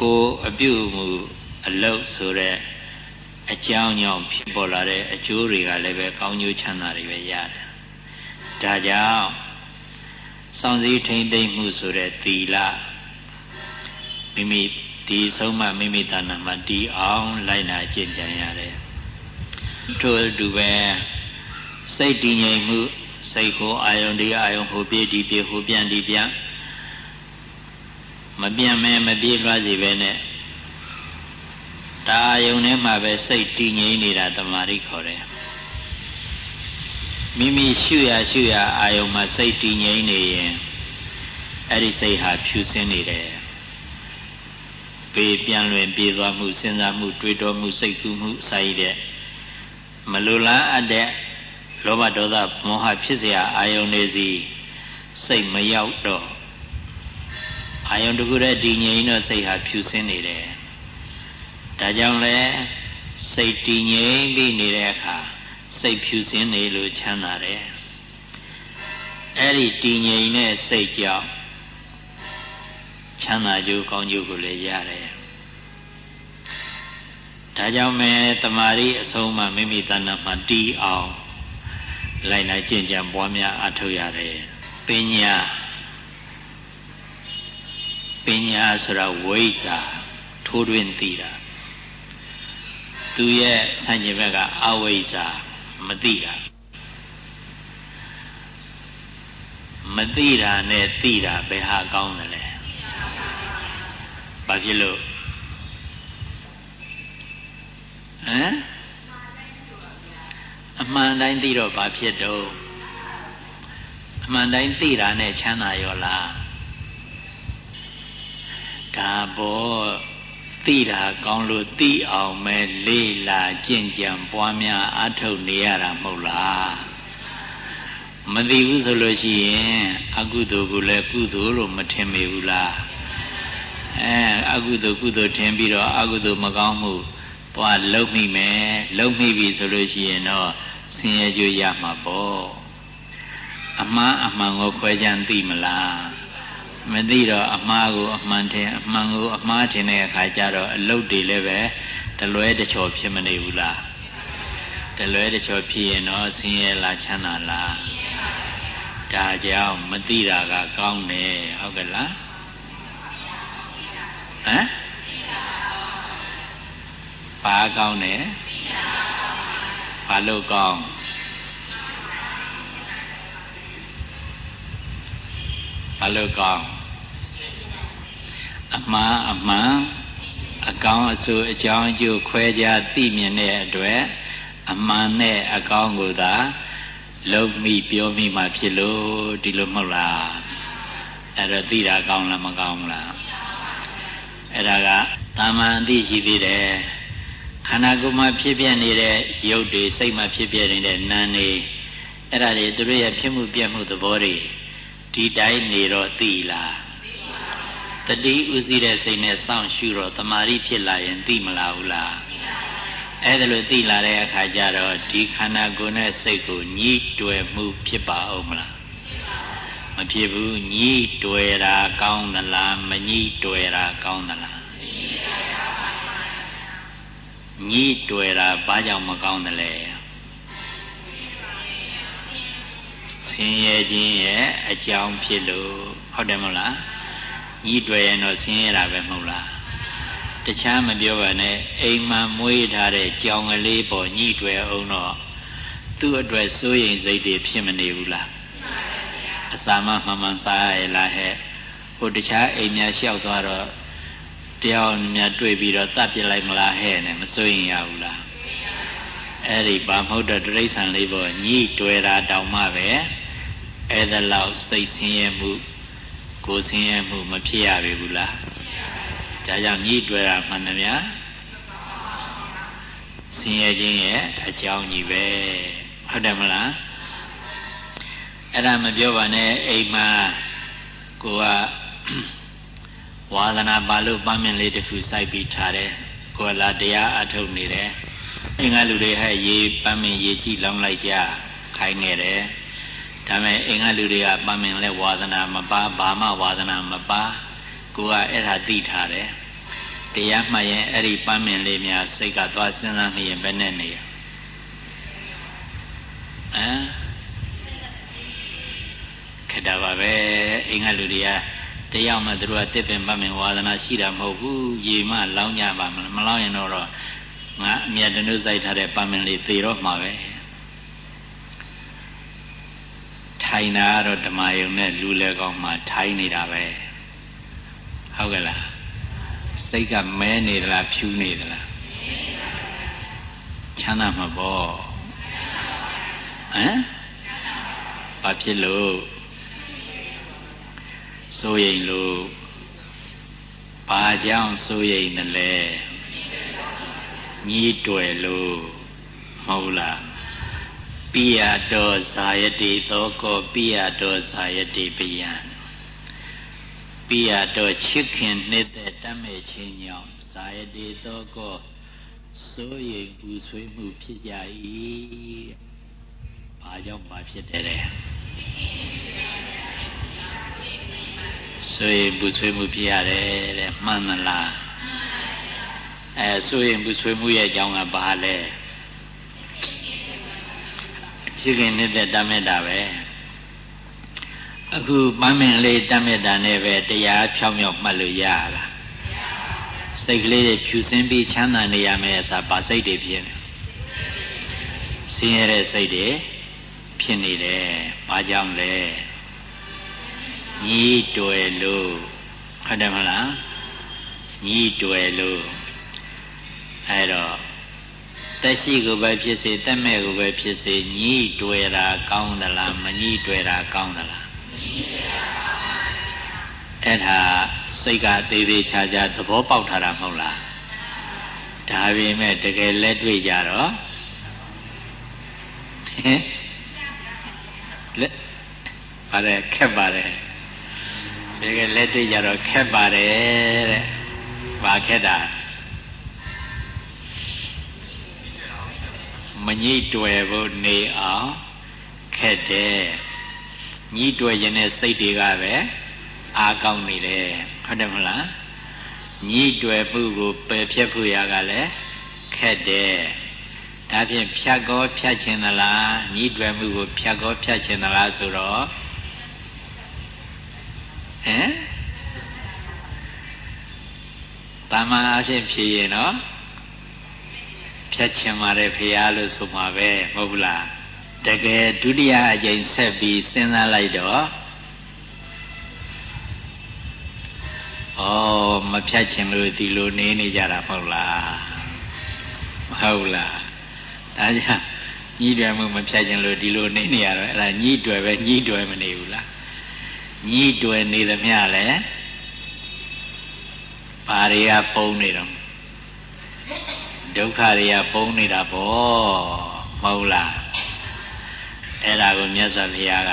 ကိုအပြုမှုအလုတ်ဆိုတဲ့အကြောင်းကြောင့်ဖြစ်ပေါ်လာတဲ့အကျိုးတွေကလည်းပဲကောင်းကျိုးချမ်းသာတွေပဲရတယ်။ဒါကြောင့်စောင့်စည်းထိန်သိမ့်မှုဆိုတဲ့သီလမိမိဒီဆုံးမမိမိတဏ္ဍာမှာတည်အောင်လိုက်နာကျင့်ကြံရတယ်။ထို့အတူပဲစိတ်တည်ငြိမ်မှုစိတ်ကိုအာယုန်ဒီအာယုန်ဟိုပြေးဒီပြေးဟိုပြန်ဒီပြန် မပြတ်မဲမပြေးလွှားစီပဲနဲ့ဒါအာယုန်ထဲမှာပဲစိတ်တည်ငြိမ်နေတာတမာရိခေါ်တယ်မိမိရှုရရှုရအာယုန်မှာစိတ်တည်ငြိမ်နေရင်အဲ့ဒီစိတ်ဟာဖြူစင်းနေတယ်ပေပြန်လွင်ပြေးသွားမှုစဉ်းစားမှုတွေးတောမှုစိတ်ကူးမှုစာရတဲ့မလိုလားအပ်တဲ့လောဘဒေါသမောဟဖြစ်เสียအာယုန်တွေစီစိတ်မရောက်တော့ အာယုန်တခုတည်းဒီငြိမ်တော့စိတ်ဟာဖြူစင်းနေတယ်ဒါကြောင့်လဲစိတ်တည်ငြိမ်ပြီးနေတဲ့အခါစိတ်ဖြူစင်းနေလို့ချမ်းသာတယ်အဲ့ဒီတည်ငြိမ်တဲ့စိတ်ကြောင့်ချမ်းသာကြိုးကောင်းကြိုးကိုလည်းရတယ်ဒါကြောင့်မဲတမာရီအဆုံးမှမိမိတဏ္ဍမှာတည်အောင်လိုက်နိုင်ကျင့်ကြံပွားများအထောက်ရတယ်ပညာ ပညာဆိုတာဝိဇ္ဇာထိုးတွင်သိတာသူရဲ့ဆန့်ကျင်ဘက်ကအဝိဇ္ဇာမသိတာမသိတာနဲ့သိတာဘယ်ဟာကောင်းတယ်လဲဘာဖြစ်လို့ဟမ်အမှန်တိုင်းသိတော့ဘာဖြစ်တော့အမှန်တိုင်းသိတာနဲ့ချမ်းသာရောလား ဒါဘောသိတာကောင်းလို့သိအောင်ပဲလေးလာကျင့်ကြံပွားများအထုတ်နေရတာမဟုတ်လားမသိဘူးဆိုလို့ရှိရင်အကုသိုလ်ကိုလည်းကုသိုလ်လို့မထင်မိဘူးလားအဲအကုသိုလ်ကုသိုလ်ထင်ပြီးတော့အကုသိုလ်မကောင်းမှုပွားလုံးမိမယ်လုံးမိပြီဆိုလို့ရှိရင်တော့ဆင်းရဲကြွရမှာပေါ့အမှားအမှန်ကိုခွဲခြမ်းသိမလား မသိတော့အမှားကိုအမှန်ထင်အမှန်ကိုအမှားထင်တဲ့အခါကျတော့အလုတ်တွေလည်းပဲတလွဲတချော်ဖြစ်မနေဘူးလားတလွဲတချော်ဖြစ်ရင်တော့ဆင်းရဲလားချမ်းသာလားဒါကြောင့်မသိတာကကောင်းတယ်ဟုတ်ကဲ့လားဟမ်ဘာကောင်းတယ်ဘာလို့ကောင်းဘာလို့ကောင်း အမှားအမှန်အကောင်းအဆိုးအကြောင်းအကျိုးခွဲခြားသိမြင်တဲ့အတွက်အမှန်နဲ့အကောင်းကိုသာလုံးမိပြောမိမှဖြစ်လို့ဒီလိုမဟုတ်လားအဲ့တော့သိတာကောင်းလားမကောင်းလားအဲ့ဒါကတာမန်အသိရှိသေးတယ်ခန္ဓာကိုယ်မှာဖြစ်ပြနေတဲ့ရုပ်တွေစိတ်မှာဖြစ်ပြနေတဲ့နာမ်တွေအဲ့ဒါတွေသူတို့ရဲ့ဖြစ်မှုပြမှုသဘောတွေဒီတိုင်းနေတော့သိလား တတိဥစည်းတဲ့စိတ်နဲ့စောင့်ရှုတော့တမာရီဖြစ်လာရင်သိမလားဘူးလားအဲ့ဒါလို့သိလာတဲ့အခါကျတော့ဒီခန္ဓာကိုယ်နဲ့စိတ်ကိုညှိတွယ်မှုဖြစ်ပါအောင်မလားမဖြစ်ဘူးညှိတွယ်တာကောင်းသလားမညှိတွယ်တာကောင်းသလားညှိတွယ်တာဘာကြောင့်မကောင်းသလဲဆင်းရဲခြင်းရဲ့အကြောင်းဖြစ်လို့ဟုတ်တယ်မဟုတ်လား ညှိတွယ်ရင်တော့ဆင်းရဲတာပဲမဟုတ်လားတခြားမပြောပါနဲ့အိမ်မှာမွေးထားတဲ့ကြောင်ကလေးပေါ်ညှိတွယ်အောင်တော့သူ့အတွက်စိုးရိမ်စိတ်တွေဖြစ်မနေဘူးလားအစာမမှန်မှန်စားရလားဟဲ့ဟိုတခြားအိမ်များလျှောက်သွားတော့တယောက်များတွေ့ပြီးတော့တတ်ပြလိုက်မလားဟဲ့နဲ့မစိုးရင်ရဘူးလားအဲ့ဒီဘာမဟုတ်တဲ့တိရစ္ဆာန်လေးပေါ်ညှိတွယ်တာတောင်မှပဲအဲ့ဒါလောက်စိတ်ဆင်းရဲမှု ကိုယ်ဆင်းရဲမှုမဖြစ်ရပြီဘူးလားဒါကြောင့်ညှိတွယ်တာမှန်တယ်များဆင်းရဲခြင်းရဲ့အကြောင်းကြီးပဲဟုတ်တယ်မလားအဲ့ဒါမပြောပါနဲ့အိမ်မှာကိုကဝါသနာပါလို့ပန်းမင်လေးတစ်ခုစိုက်ပြီးထားတယ်ကိုလာတရားအထုတ်နေတယ်အင်္ဂါလူတွေဟဲ့ရေပန်းမင်ရေကြည့်လောင်းလိုက်ကြခိုင်းနေတယ် ဒါမဲ့အင်္ဂါလူတွေကပန်းမင်လဲဝါသနာမပါဘာမှဝါသနာမပါကိုကအဲ့ဒါသိထားတယ်တရားမှတ်ရင်အဲ့ဒီပန်းမင်လေးများစိတ်ကသွားစဉ်းစားနေရင်ဘယ်နဲ့နေရဟမ်ခက်တာပါပဲအင်္ဂါလူတွေကတရားမှသူတို့ကတစ်ပင်ပတ်မင်ဝါသနာရှိတာမဟုတ်ဘူးရေမလောင်းကြပါမလားမလောင်းရင်တော့ငါအမြတ်တနုစိုက်ထားတဲ့ပတ်မင်လေးသေတော့မှာပဲ ထိုင်တာကတော့ဓမ္မယုံနဲ့လူလဲကောင်းမှထိုင်နေတာပဲဟုတ်ကဲ့လားစိတ်ကမဲနေသလားဖြူနေသလားချမ်းသာမှာပေါ့ဟမ်ဘာဖြစ်လို့စိုးရိမ်လို့ဘာကြောင့်စိုးရိမ်တယ်လဲညီးတွယ်လို့မဟုတ်လား ပိယတောဇာယတိသောကောပိယတောဇာယတိပယံပိယတောချစ်ခင်နှစ်သက်တတ်မဲ့ခြင်းကြောင့်ဇာယတိသောကောစိုးရိမ်ပူဆွေးမှုဖြစ်ကြ၏ဘာကြောင့်ဘာဖြစ်တယ်လဲဆိုရင်ဘူးဆွေးမှုဖြစ်ရတယ်တဲ့မှန်မလားအဲဆိုရင်ဘူးဆွေးမှုရဲ့အကြောင်းကဘာလဲ ဖြစ်ခင်နေတဲ့တတ်မေတ္တာပဲအခုပန်းမင်လေးတတ်မေတ္တာနဲ့ပဲတရားဖြောင်းမြောက်မှတ်လို့ရလားစိတ်ကလေးတွေဖြူစင်းပြီးချမ်းသာနေရမယ်ဆိုပါစိတ်တွေဖြစ်နေဆင်းရဲတဲ့စိတ်တွေဖြစ်နေတယ်ဘာကြောင့်လဲညီးတွယ်လို့ဟုတ်တယ်မလားညီးတွယ်လို့အဲတော့ တက်ရှိကိုပဲဖြစ်စေတက်မဲ့ကိုပဲဖြစ်စေညီးတွယ်တာကောင်းသလားမညီးတွယ်တာကောင်းသလားအဲ့ဒါစိတ်ကသေးသေးချာချာသဘောပေါက်ထားတာမဟုတ်လားဒါပေမဲ့တကယ်လက်တွေ့ကြတော့ဟင်လက်ပါတယ်ခက်ပါတယ်တကယ်လက်တွေ့ကြတော့ခက်ပါတယ်တဲ့ဘာခက်တာ မညှိတွယ်ဖို့နေအောင်ခက်တယ်ညှိတွယ်ခြင်းနဲ့စိတ်တွေကပဲအားကောင်းနေတယ်ဟုတ်တယ်မလားညှိတွယ်မှုကိုပယ်ဖြတ်ဖို့ရကလည်းခက်တယ်ဒါဖြင့်ဖြတ်ကောဖြတ်ခြင်းသလားညှိတွယ်မှုကိုဖြတ်ကောဖြတ်ခြင်းသလားဆိုတော့ဟမ်တာမန်အဖြစ်ဖြေရင်တော့ ဖြတ်ချင်ပါတယ်ဖေရလို့ဆိုမှာပဲမဟုတ်ဘူးလားတကယ်ဒုတိယအကြိမ်ဆက်ပြီးစဉ်းစားလိုက်တော့ဩမဖြတ်ချင်လို့ဒီလိုနေနေကြတာမဟုတ်လားမဟုတ်လားဒါကြောင့်ညှိတွယ်မှုမဖြတ်ချင်လို့ဒီလိုနေနေရတော့အဲ့ဒါညှိတွယ်ပဲညှိတွယ်မနေဘူးလားညှိတွယ်နေသမျှလဲဘာတွေကပုံနေတော့ ဒုက္ခတွေကပုံနေတာပေါ့မဟုတ်လားအဲ့ဒါကိုမြတ်စွာဘုရားက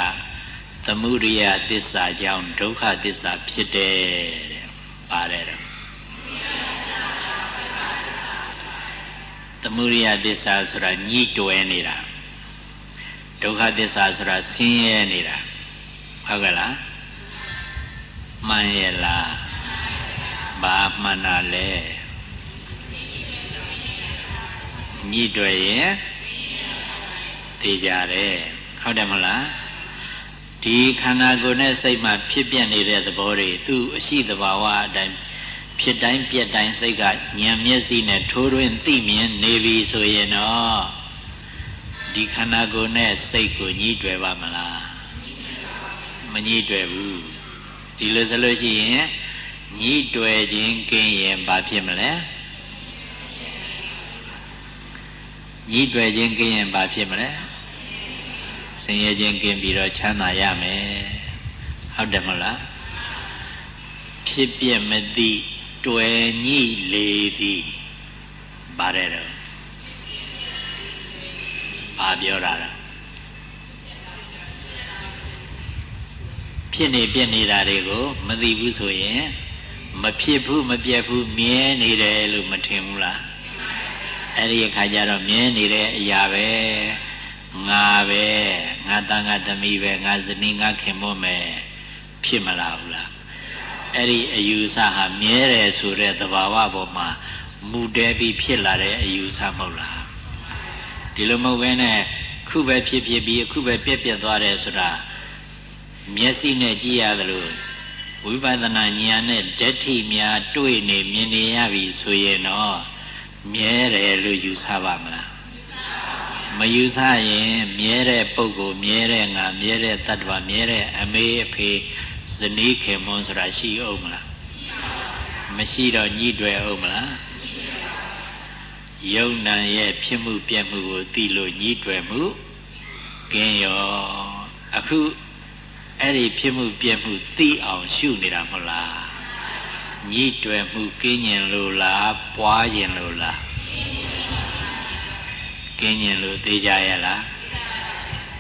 သမုဒိယသစ္စာကြောင့်ဒုက္ခသစ္စာဖြစ်တယ်တဲ့ပါတယ်တော့သမုဒိယသစ္စာဆိုတာညှိတွယ်နေတာဒုက္ခသစ္စာဆိုတာဆင်းရဲနေတာဟုတ်ကဲ့လားမှန်ရဲ့လားဘာမှန်တာလဲ ညှိတွယ်ရင်သိကြတယ်ဟုတ်တယ်မလားဒီခန္ဓာကိုယ်နဲ့စိတ်မှဖြစ်ပြနေတဲ့သဘောတွေသူ့အရှိတဘာဝအတိုင်းဖြစ်တိုင်းပြက်တိုင်းစိတ်ကဉာဏ်မျက်စိနဲ့ထိုးထွင်းသိမြင်နေပြီဆိုရင်တော့ဒီခန္ဓာကိုယ်နဲ့စိတ်ကိုညှိတွယ်ပါမလားမညှိတွယ်ဘူးဒီလိုဆိုလို့ရှိရင်ညှိတွယ်ခြင်းကင်းရင်ဘာဖြစ်မလဲ ညှိတွယ်ခြင်းကင်းရင်ဘာဖြစ်မလဲဆင်းရဲခြင်းကင်းပြီးတော့ချမ်းသာရမယ်ဟုတ်တယ်မလားဖြစ်ပြမသိတွေ့ညိလေသည်ပါတယ်တော့ဘာပြောတာလဲဖြစ်နေပြက်နေတာတွေကိုမသိဘူးဆိုရင်မဖြစ်ဘူးမပြက်ဘူးမြဲနေတယ်လို့မထင်ဘူးလား အဲ့ဒီအခါကျတော့မြဲနေတဲ့အရာပဲငါပဲငါသားငါသမီးပဲငါဇနီးငါခင်မွတ်မယ်ဖြစ်မလားဘူးလားအဲ့ဒီအယူဆဟာမြဲတယ်ဆိုတဲ့သဘာဝပေါ်မှာမူတည်ပြီးဖြစ်လာတဲ့အယူဆမဟုတ်လားဒီလိုမဟုတ်ဘဲနဲ့ခုပဲဖြစ်ဖြစ်ပြီးအခုပဲပြက်ပြက်သွားတယ်ဆိုတာမျက်စိနဲ့ကြည့်ရတယ်လို့ဝိပဿနာဉာဏ်နဲ့ဓဋ္ဌိများ တွေ့နေမြင်နေရပြီဆိုရင်တော့ မြဲတယ်လို့ယူဆပါမလားမယူဆရင်မြဲတဲ့ပုဂ္ဂိုလ်မြဲတဲ့ငါမြဲတဲ့တ attva မြဲတဲ့အမေအဖေဇနီးခင်မွန်းဆိုတာရှိအောင်မလားမရှိတော့ညှိတွယ်အောင်မလားယုံနံရဲ့ဖြစ်မှုပြက်မှုကိုသိလို့ညှိတွယ်မှုကင်းရောအခုအဲ့ဒီဖြစ်မှုပြက်မှုသိအောင်ရှုနေတာမဟုတ်လား ညှိတွယ်မှုကင်းញင်လို့လားပွားញင်လို့လားကင်းញင်လို့သိကြရလား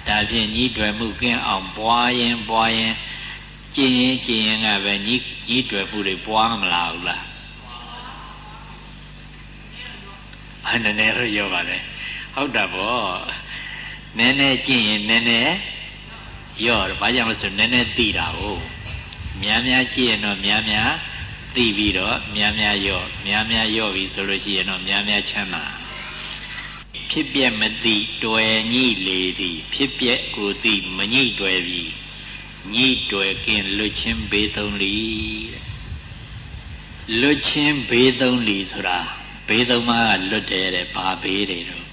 ဒါဖြင့်ညှိတွယ်မှုကင်းအောင်ပွားရင်ပွားရင်ကျင်ရင်ကျင်ရင်ကပဲညှိညှိတွယ်မှုတွေပွားမလာဘူးလားအဲ့နည်းနည်းတော့ရောပါလေဟုတ်တာဗောနည်းနည်းကျင်ရင်နည်းနည်းရော့ဘာကြောင့်လဲဆိုနည်းနည်းသိတာဟုတ်များများကြည့်ရင်တော့များများ သိပြီးတော့များများရော့များများရော့ပြီဆိုလို့ရှိရင်တော့များများချမ်းသာဖြစ်ပြက်မသိတွယ်ညှိလေသည်ဖြစ်ပြက်ကိုသိမညှိတွယ်ပြီညှိတွယ်ကင်းလွတ်ချင်းဘေးသုံးလီလွတ်ချင်းဘေးသုံးလီဆိုတာဘေးသုံးပါးကလွတ်တယ်တဲ့ဘာဘေးတွေတော့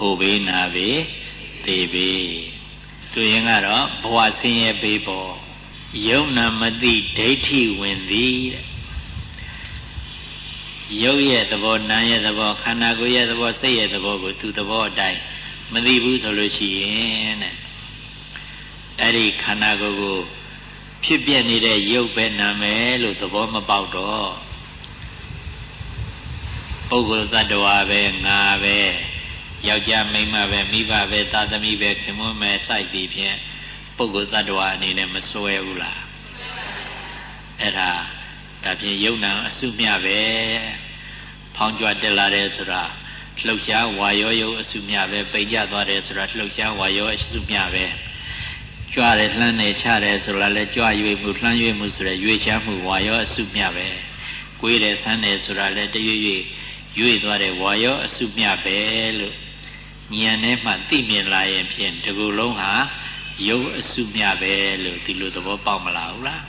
အိုဘေးနာဘေးသေဘေးသူရင်ကတော့ဘဝဆင်းရဲဘေးပေါ် ယုံနာမသိဒိဋ္ဌိဝင်သည်တဲ့ရုပ်ရဲ့သဘောနာမ်ရဲ့သဘောခန္ဓာကိုယ်ရဲ့သဘောစိတ်ရဲ့သဘောကိုသူသဘောအတိုင်းမသိဘူးဆိုလို့ရှိရင်တဲ့အဲ့ဒီခန္ဓာကိုယ်ကိုဖြစ်ပြနေတဲ့ရုပ်ပဲနာမယ်လို့သဘောမပေါက်တော့ပုဂ္ဂိုလ်တ attva ပဲငါပဲယောက်ျားမိန်းမပဲမိဘပဲသာသမီပဲခင်မွန်းမယ်စိုက်ပြီးဖြင့် ပုဂ္ဂိုလ်တ attva အနေနဲ့မစွဲဘူးလားအဲ့ဒါဒါဖြင့်ယုံနာအစုမြပဲဖောင်းကြွတက်လာတယ်ဆိုတာလှုပ်ရှားဝါရောယုံအစုမြပဲပိန်ကြသွားတယ်ဆိုတာလှုပ်ရှားဝါရောအစုမြပဲကြွတယ်လှမ်းတယ်ချတယ်ဆိုတာလဲကြွရွေမှုလှမ်းရွေမှုဆိုရရွေချမ်းမှုဝါရောအစုမြပဲကိုယ်တယ်ဆန်းတယ်ဆိုတာလဲတရွေ့ရွေ့ရွေ့သွားတယ်ဝါရောအစုမြပဲလို့ဉာဏ်နဲ့မှသိမြင်လာရင်ဖြင့်ဒီကုလုံးဟာ ယုံအစုမြပဲလို့ဒီလိုသဘောပေါက်မလားဟုတ်လား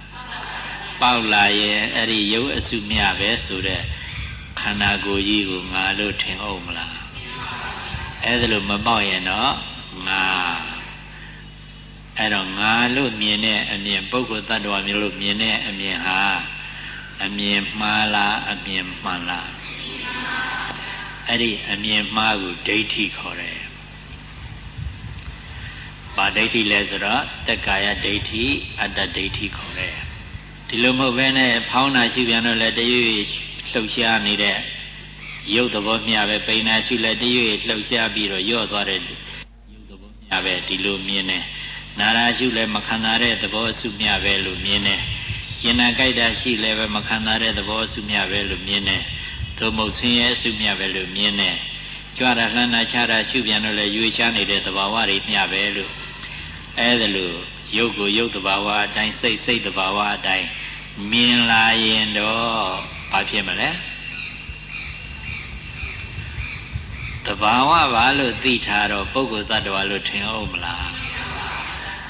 ပေါက်လာရင်အဲ့ဒီယုံအစုမြပဲဆိုတဲ့ခန္ဓာကိုယ်ကြီးကိုငါလို့ထင်အောင်မလားအဲ့ဒါလို့မပေါက်ရင်တော့ငါအဲ့တော့ငါလို့မြင်တဲ့အမြင်ပုဂ္ဂိုလ်တ attva မျိုးလို့မြင်တဲ့အမြင်ဟာအမြင်မှားလားအမြင်မှန်လားအဲ့ဒီအမြင်မှားကိုဒိဋ္ဌိခေါ်တယ်။ ဘာဒိဋ္ဌိလဲဆိုတော့တက္ကာယဒိဋ္ဌိအတ္တဒိဋ္ဌိခေါ်တယ်။ဒီလိုမဟုတ်ဘဲနဲ့ဖောင်းတာရှိပြန်တော့လည်းတရွေ့လှုပ်ရှားနေတဲ့ရုပ်သဘောမျှပဲပိန်နာရှိလဲတရွေ့လှုပ်ရှားပြီးတော့ယော့သွားတဲ့ရုပ်သဘောမျှပဲဒီလိုမြင်တယ်။နာရာရှုလဲမခံစားတဲ့သဘောအစုမျှပဲလို့မြင်တယ်။ကျင်နာကြိုက်တာရှိလည်းပဲမခံစားတဲ့သဘောအစုမြပဲလို့မြင်တယ်သို့မဟုတ်ဆင်းရဲအစုမြပဲလို့မြင်တယ်ကြွားတာလှမ်းတာချတာရှုပြန်တော့လည်းရွေချနေတဲ့သဘာဝတွေမျှပဲလို့ အဲဒါလို့ရုပ်ကိုရုပ်သဘာဝအတိုင်းစိတ်စိတ်သဘာဝအတိုင်းမြင်လာရင်တော့ဘာဖြစ်မလဲတဘာဝပါလို့သိထားတော့ပုဂ္ဂိုလ်သတ္တဝါလို့ထင်အောင်မလား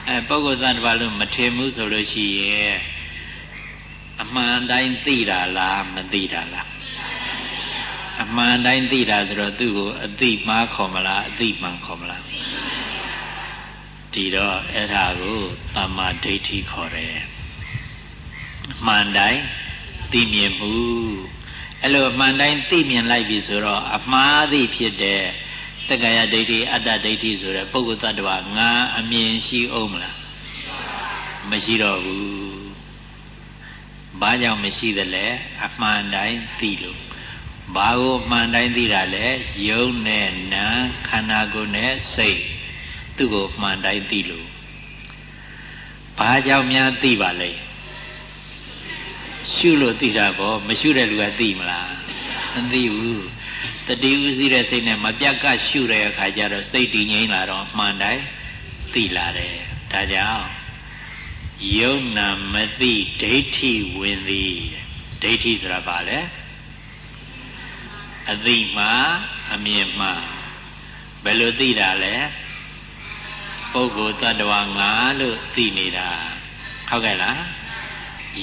အဲပုဂ္ဂိုလ်သတ္တဝါလို့မထင်ဘူးဆိုလို့ရှိရဲ့အမှန်တိုင်းသိတာလားမသိတာလားအမှန်တိုင်းသိတာဆိုတော့သူ့ကိုအသိမှားခေါ်မလားအသိမှန်ခေါ်မလား ဒီတော့အဲ့ဒါကိုတမ္မာဒိဋ္ဌိခေါ်တယ်အမှန်တိုင်းသိမြင်မှုအဲ့လိုအမှန်တိုင်းသိမြင်လိုက်ပြီဆိုတော့အမှားသိဖြစ်တဲ့တက္ကရာဒိဋ္ဌိအတ္တဒိဋ္ဌိဆိုတဲ့ပုဂ္ဂိုလ်တ attva ငါအမြင်ရှိအောင်မလားမရှိတော့ဘူးဘာကြောင့်မရှိသလဲအမှန်တိုင်းသိလို့ဘာကိုအမှန်တိုင်းသိတာလဲယုံနဲ့နာခန္ဓာကိုယ်နဲ့စိတ် သူ့ကိုအမှန်တိုင်းသိလို့ဘာကြောင့်များသိပါလဲရှုလို့သိတာပေါ့မရှုတဲ့လူကသိမလားမသိဘူးတတိဥစည်းတဲ့စိတ်နဲ့မပြတ်ကရှုတဲ့အခါကျတော့စိတ်တည်ငြိမ်လာတော့မှန်တိုင်းသိလာတယ်ဒါကြောင့်ယုံနာမသိဒိဋ္ဌိဝင်သည်ဒိဋ္ဌိဆိုတာဘာလဲအသိမှအမြင်မှဘယ်လိုသိတာလဲ ပုဂ္ဂိုလ်တ attva ငါလို့သိနေတာဟုတ်ကဲ့လား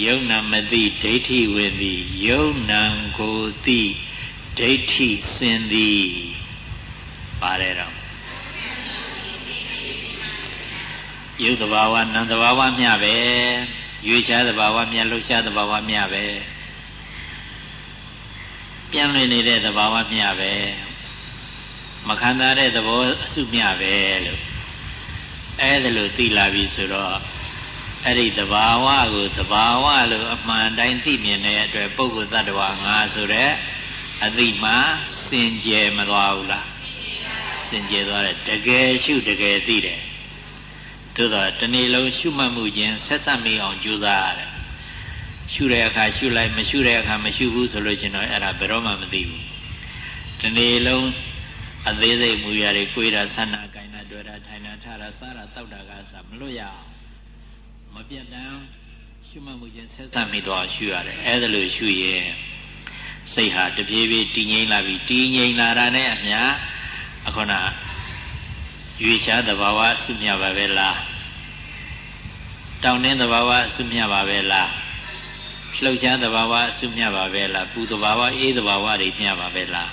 ယုံနာမသိဒိဋ္ဌိဝင်သည်ယုံနာကိုသိဒိဋ္ဌိစင်သည်ပါတယ်တော့ယုတ်တဘာဝနံတဘာဝမျှပဲရွေရှားတဘာဝမျှလှုပ်ရှားတဘာဝမျှပဲပြန်လည်နေတဲ့တဘာဝမျှပဲမခံစားတဲ့သဘောအစုမျှပဲလို့ အဲဒါလို့သိလာပြီဆိုတော့အဲ့ဒီတဘာဝကိုတဘာဝလို့အမှန်တိုင်းသိမြင်တဲ့အတွက်ပုဂ္ဂိုလ်တ attva ငါဆိုတဲ့အသိမှစင်ကြယ်မသွားဘူးလားစင်ကြယ်သွားတယ်တကယ်ရှုတကယ်သိတယ်သို့တော့တနေ့လုံးရှုမှတ်မှုချင်းဆက်ဆက်မိအောင်ကြိုးစားရတယ်ရှုတဲ့အခါရှုလိုက်မရှုတဲ့အခါမရှုဘူးဆိုလို့ရှင်တော့အဲ့ဒါဘယ်တော့မှမသိဘူးတနေ့လုံးအသေးစိတ်မူရာတွေကိုယ်တာဆန္ဒကိုင်း တာတွေ့တာထိုင်တာထတာစားတာတောက်တာကစမလွတ်ရအောင်မပြတ်တမ်းရှုမှတ်မှုချင်းဆက်ဆက်မိတော့ရှုရတယ်အဲ့ဒါလို့ရှုရင်စိတ်ဟာတပြေးပြေးတည်ငြိမ်လာပြီတည်ငြိမ်လာတာနဲ့အမျှအခုနရွေရှားသဘာဝအစုမြပါပဲလားတောင်းတင်းသဘာဝအစုမြပါပဲလားလှုပ်ရှားသဘာဝအစုမြပါပဲလားပူသဘာဝအေးသဘာဝတွေမြပါပဲလား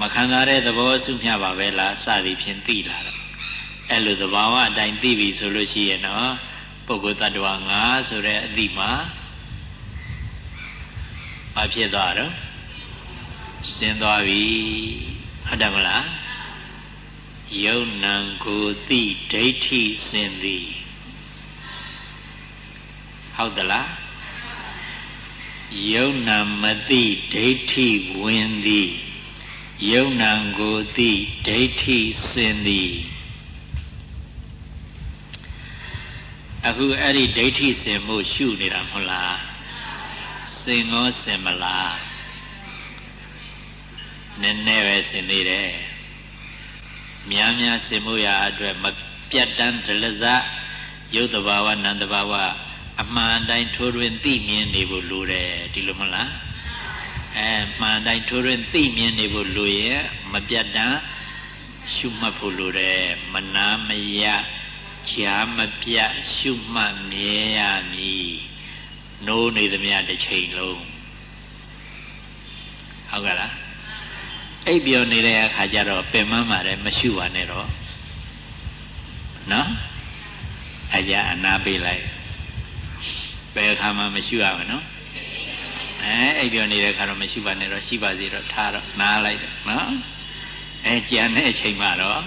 မခံစားတဲ့သဘောအစုမြပါပဲလားစသည်ဖြင့်သိလာတော့အဲ့လိုသဘာဝအတိုင်းသိပြီဆိုလို့ရှိရင်တော့ပုဂ္ဂိုလ်တ attva ငါဆိုတဲ့အသည့်မှာဘာဖြစ်သွားတော့စင်သွားပြီဟုတ်တယ်မလားယုံနံကိုတိဒိဋ္ဌိစင်သည်ဟုတ်သလားယုံနံမတိဒိဋ္ဌိဝင်သည် ယုံနံကိုတိဒိဋ္ဌိစင်သည်အခုအဲ့ဒီဒိဋ္ဌိစင်မှုရှုနေတာမဟုတ်လားစင်ရောစင်မလားနည်းနည်းပဲစင်သေးတယ်များများစင်မှုရာအတွက်မပြတ်တမ်းဒလဇရုပ်တဘာဝနံတဘာဝအမှန်တိုင်းထိုးတွင်သိမြင်နေဖို့လိုတယ်ဒီလိုမလား အဲမှန်တိုင်းထိုးတွင်သိမြင်နေဖို့လိုရဲ့မပြတ်တမ်းရှုမှတ်ဖို့လိုတယ်မနာမရကြာမပြတ်ရှုမှတ်မြဲရမည်နိုးနေသမျှတစ်ချိန်လုံးဟုတ်ကဲ့လားအိပ်ပျော်နေတဲ့အခါကျတော့ပင်မပါတယ်မရှုပါနဲ့တော့နော်အကြအနာပေးလိုက်ဘယ်အခါမှမရှုရဘူးနော် အဲအိပ်ပျော်နေတဲ့အခါတော့မရှုပါနဲ့တော့ရှိပါသေးတော့ထားတော့နားလိုက်တော့နော်အဲကြံတဲ့အချိန်မှတော့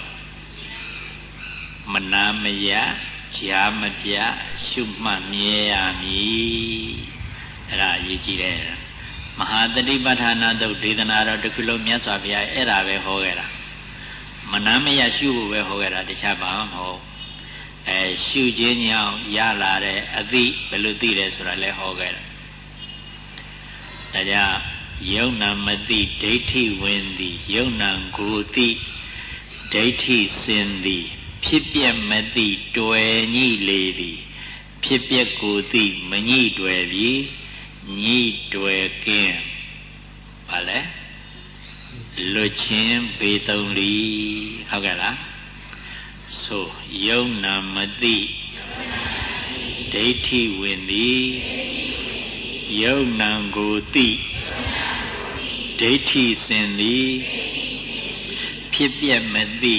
မနာမရကြာမပြရှုမှတ်မြဲရမည်အဲ့ဒါအရေးကြီးတယ်မဟာတတိပဋ္ဌာနာတုတ်ဒေသနာတော်တစ်ခုလုံးမြတ်စွာဘုရားအဲ့ဒါပဲဟောခဲ့တာမနာမရရှုဖို့ပဲဟောခဲ့တာတခြားဘာမှမဟုတ်အဲရှုခြင်းကြောင့်ရလာတဲ့အသိဘယ်လိုသိတယ်ဆိုတာလဲဟောခဲ့တယ် ဒါကြောင့်ယုံနာမသိဒိဋ္ဌိဝင်သည်ယုံနာကိုသိဒိဋ္ဌိစင်သည် ဖြစ်ပြမသိတွယ်ညိလေသည် ဖြစ်ပြကိုသိမညိတွယ်ပြီညိတွယ်ကင်းဘာလဲလွတ်ချင်းဘေးသုံးလီဟုတ်ကဲ့လားဆိုယုံနာမသိဒိဋ္ဌိဝင်သည် ယုံနာကိုသိဒိဋ္ဌိစင်သည်ဖြစ်ပြမသိ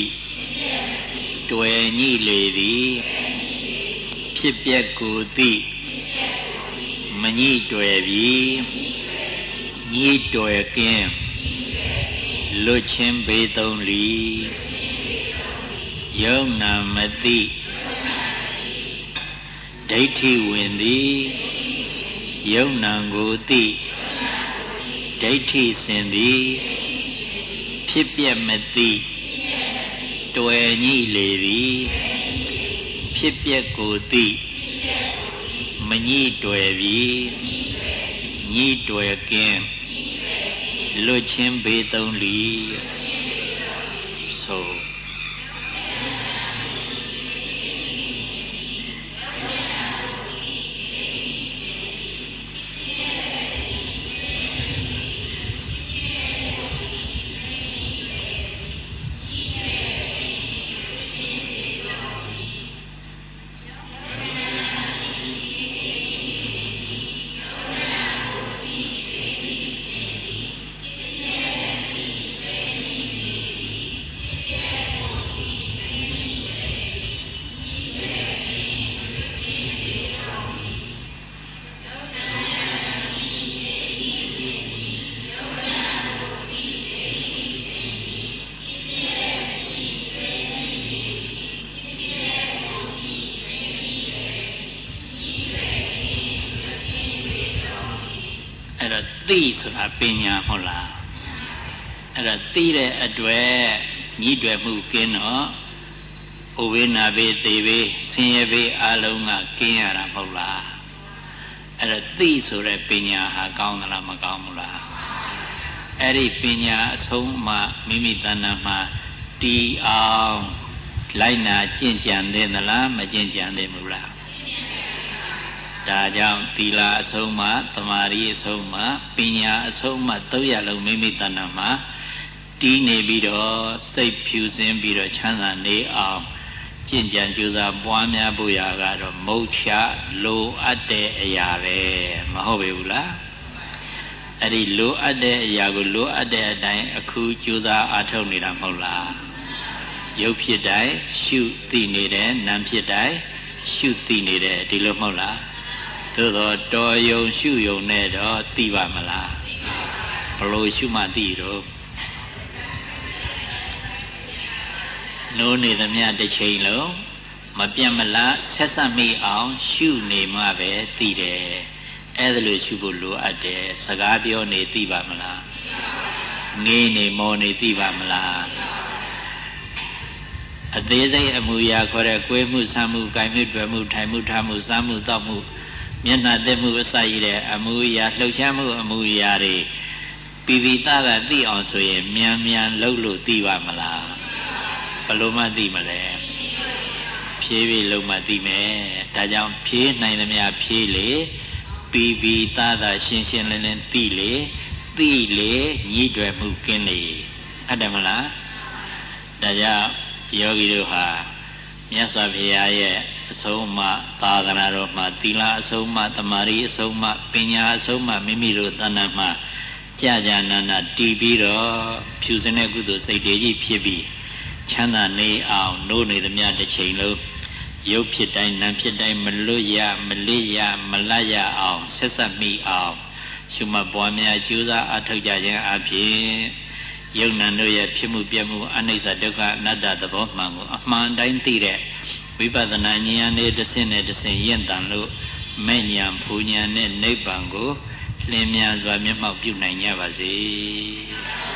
တွယ်ညိလေသည်ဖြစ်ပြကိုသိမညိတွယ်ပြီညိတွယ်ကင်းလွတ်ချင်းဘေးသုံးလီယုံနာမသိဒိဋ္ဌိဝင်သည် ယုံနာကိုသိဒိဋ္ဌိစင်သည်ဖြစ်ပြမသိတွယ်ညိလေသည်ဖြစ်ပြကိုသိမညိတွယ်ပြီညိတွယ်ကင်းလွတ်ချင်းဘေးသုံးလီဆို သိဆိုတာပညာမဟုတ်လားအဲ့တော့သိတဲ့အတွက်ညှိတွယ်မှုကင်းတော့ဥဝေနာဘေးသေဘေးဆင်းရဲဘေးအလုံးကကင်းရတာမဟုတ်လားအဲ့တော့သိဆိုတဲ့ပညာဟာကောင်းသလားမကောင်းဘူးလားအဲ့ဒီပညာအဆုံးမှမိမိတဏ္ဍာမှာတီအောင်လိုက်နာကျင့်ကြံသင့်သလားမကျင့်ကြံသင့်ဘူးလား ဒါကြောင့်သီလအဆုံးမှသမာဓိအဆုံးမှပညာအဆုံးမှသုံးရလုံးမိမိတဏ္ဍာမှာတီးနေပြီးတော့စိတ်ဖြူစင်းပြီးတော့ချမ်းသာနေအောင်ကျင့်ကြံကြိုးစားပွားများဖို့ရာကတော့မုတ်ချလိုအပ်တဲ့အရာပဲမဟုတ်ပေဘူးလားအဲ့ဒီလိုအပ်တဲ့အရာကိုလိုအပ်တဲ့အတိုင်းအခုကြိုးစားအားထုတ်နေတာမဟုတ်လားရုပ်ဖြစ်တိုင်းရှုသိနေတယ်နာမ်ဖြစ်တိုင်းရှုသိနေတယ်ဒီလိုမဟုတ်လား သို့တော့တော်ယုံရှုယုံနဲ့တော့သိပါမလားဘလို့ရှုမှသိတော့နိုးနေသမျှတစ်ချိန်လုံးမပြတ်မလားဆက်ဆက်မိအောင်ရှုနေမှပဲသိတယ်အဲ့ဒါလို့ရှုဖို့လိုအပ်တယ်စကားပြောနေသိပါမလားငေးနေမောနေသိပါမလားအသေးစိတ်အမူအရာခေါ်တဲ့ကိုယ်မှုဆမ်းမှု၊ကြိုင်မှု၊တွေ့မှု၊ထိုင်မှု၊ထားမှု၊စားမှု၊တောက်မှု မျက်နှာသက်မှုအစရတဲ့အမူအရာလှုပ်ရှားမှုအမူအရာတွေပိပိတကသိအောင်ဆိုရင်မြန်မြန်လှုပ်လို့သိပါမလားဘလို့မှသိမလဲဖြည်းဖြည်းလုံးမှသိမယ်ဒါကြောင့်ဖြည်းနိုင်သမျှဖြည်းလေပိပိတသာရှင်းရှင်းလင်းလင်းသိလေသိလေညှိတွယ်မှုကင်းလေဟုတ်တယ်မလားဒါကြောင့်ယောဂီတို့ဟာမြတ်စွာဘုရားရဲ့ အဆုံးအမသာသနာတော်မှာသီလအဆုံးအမတမာရီအဆုံးအမပညာအဆုံးအမမိမိတို့တဏ္ဍာမှာကြာကြာနာနာတည်ပြီးတော့ဖြူစင်တဲ့ကုသိုလ်စိတ်တွေကြီးဖြစ်ပြီးချမ်းသာနေအောင်နိုးနေသမျှတစ်ချိန်လုံးရုပ်ဖြစ်တိုင်းနာမ်ဖြစ်တိုင်းမလွတ်ရမလေးရမလတ်ရအောင်ဆက်ဆက်မိအောင်ရှုမှတ်ပွားများကြိုးစားအထောက်ကြခြင်းအပြင်ယုံနာတို့ရဲ့ဖြစ်မှုပြမှုအနိစ္စဒုက္ခအနတ္တသဘောမှန်ကိုအမှန်တိုင်းသိတဲ့ ဝိပဿနာဉာဏ်နဲ့တစ်ဆင့်နဲ့တစ်ဆင့်ရင့်တန်လို့မဲ့ဉာဏ်ဖူဉာဏ်နဲ့နိဗ္ဗာန်ကိုလင်းမြန်စွာမျက်မှောက်ပြုနိုင်ကြပါစေ။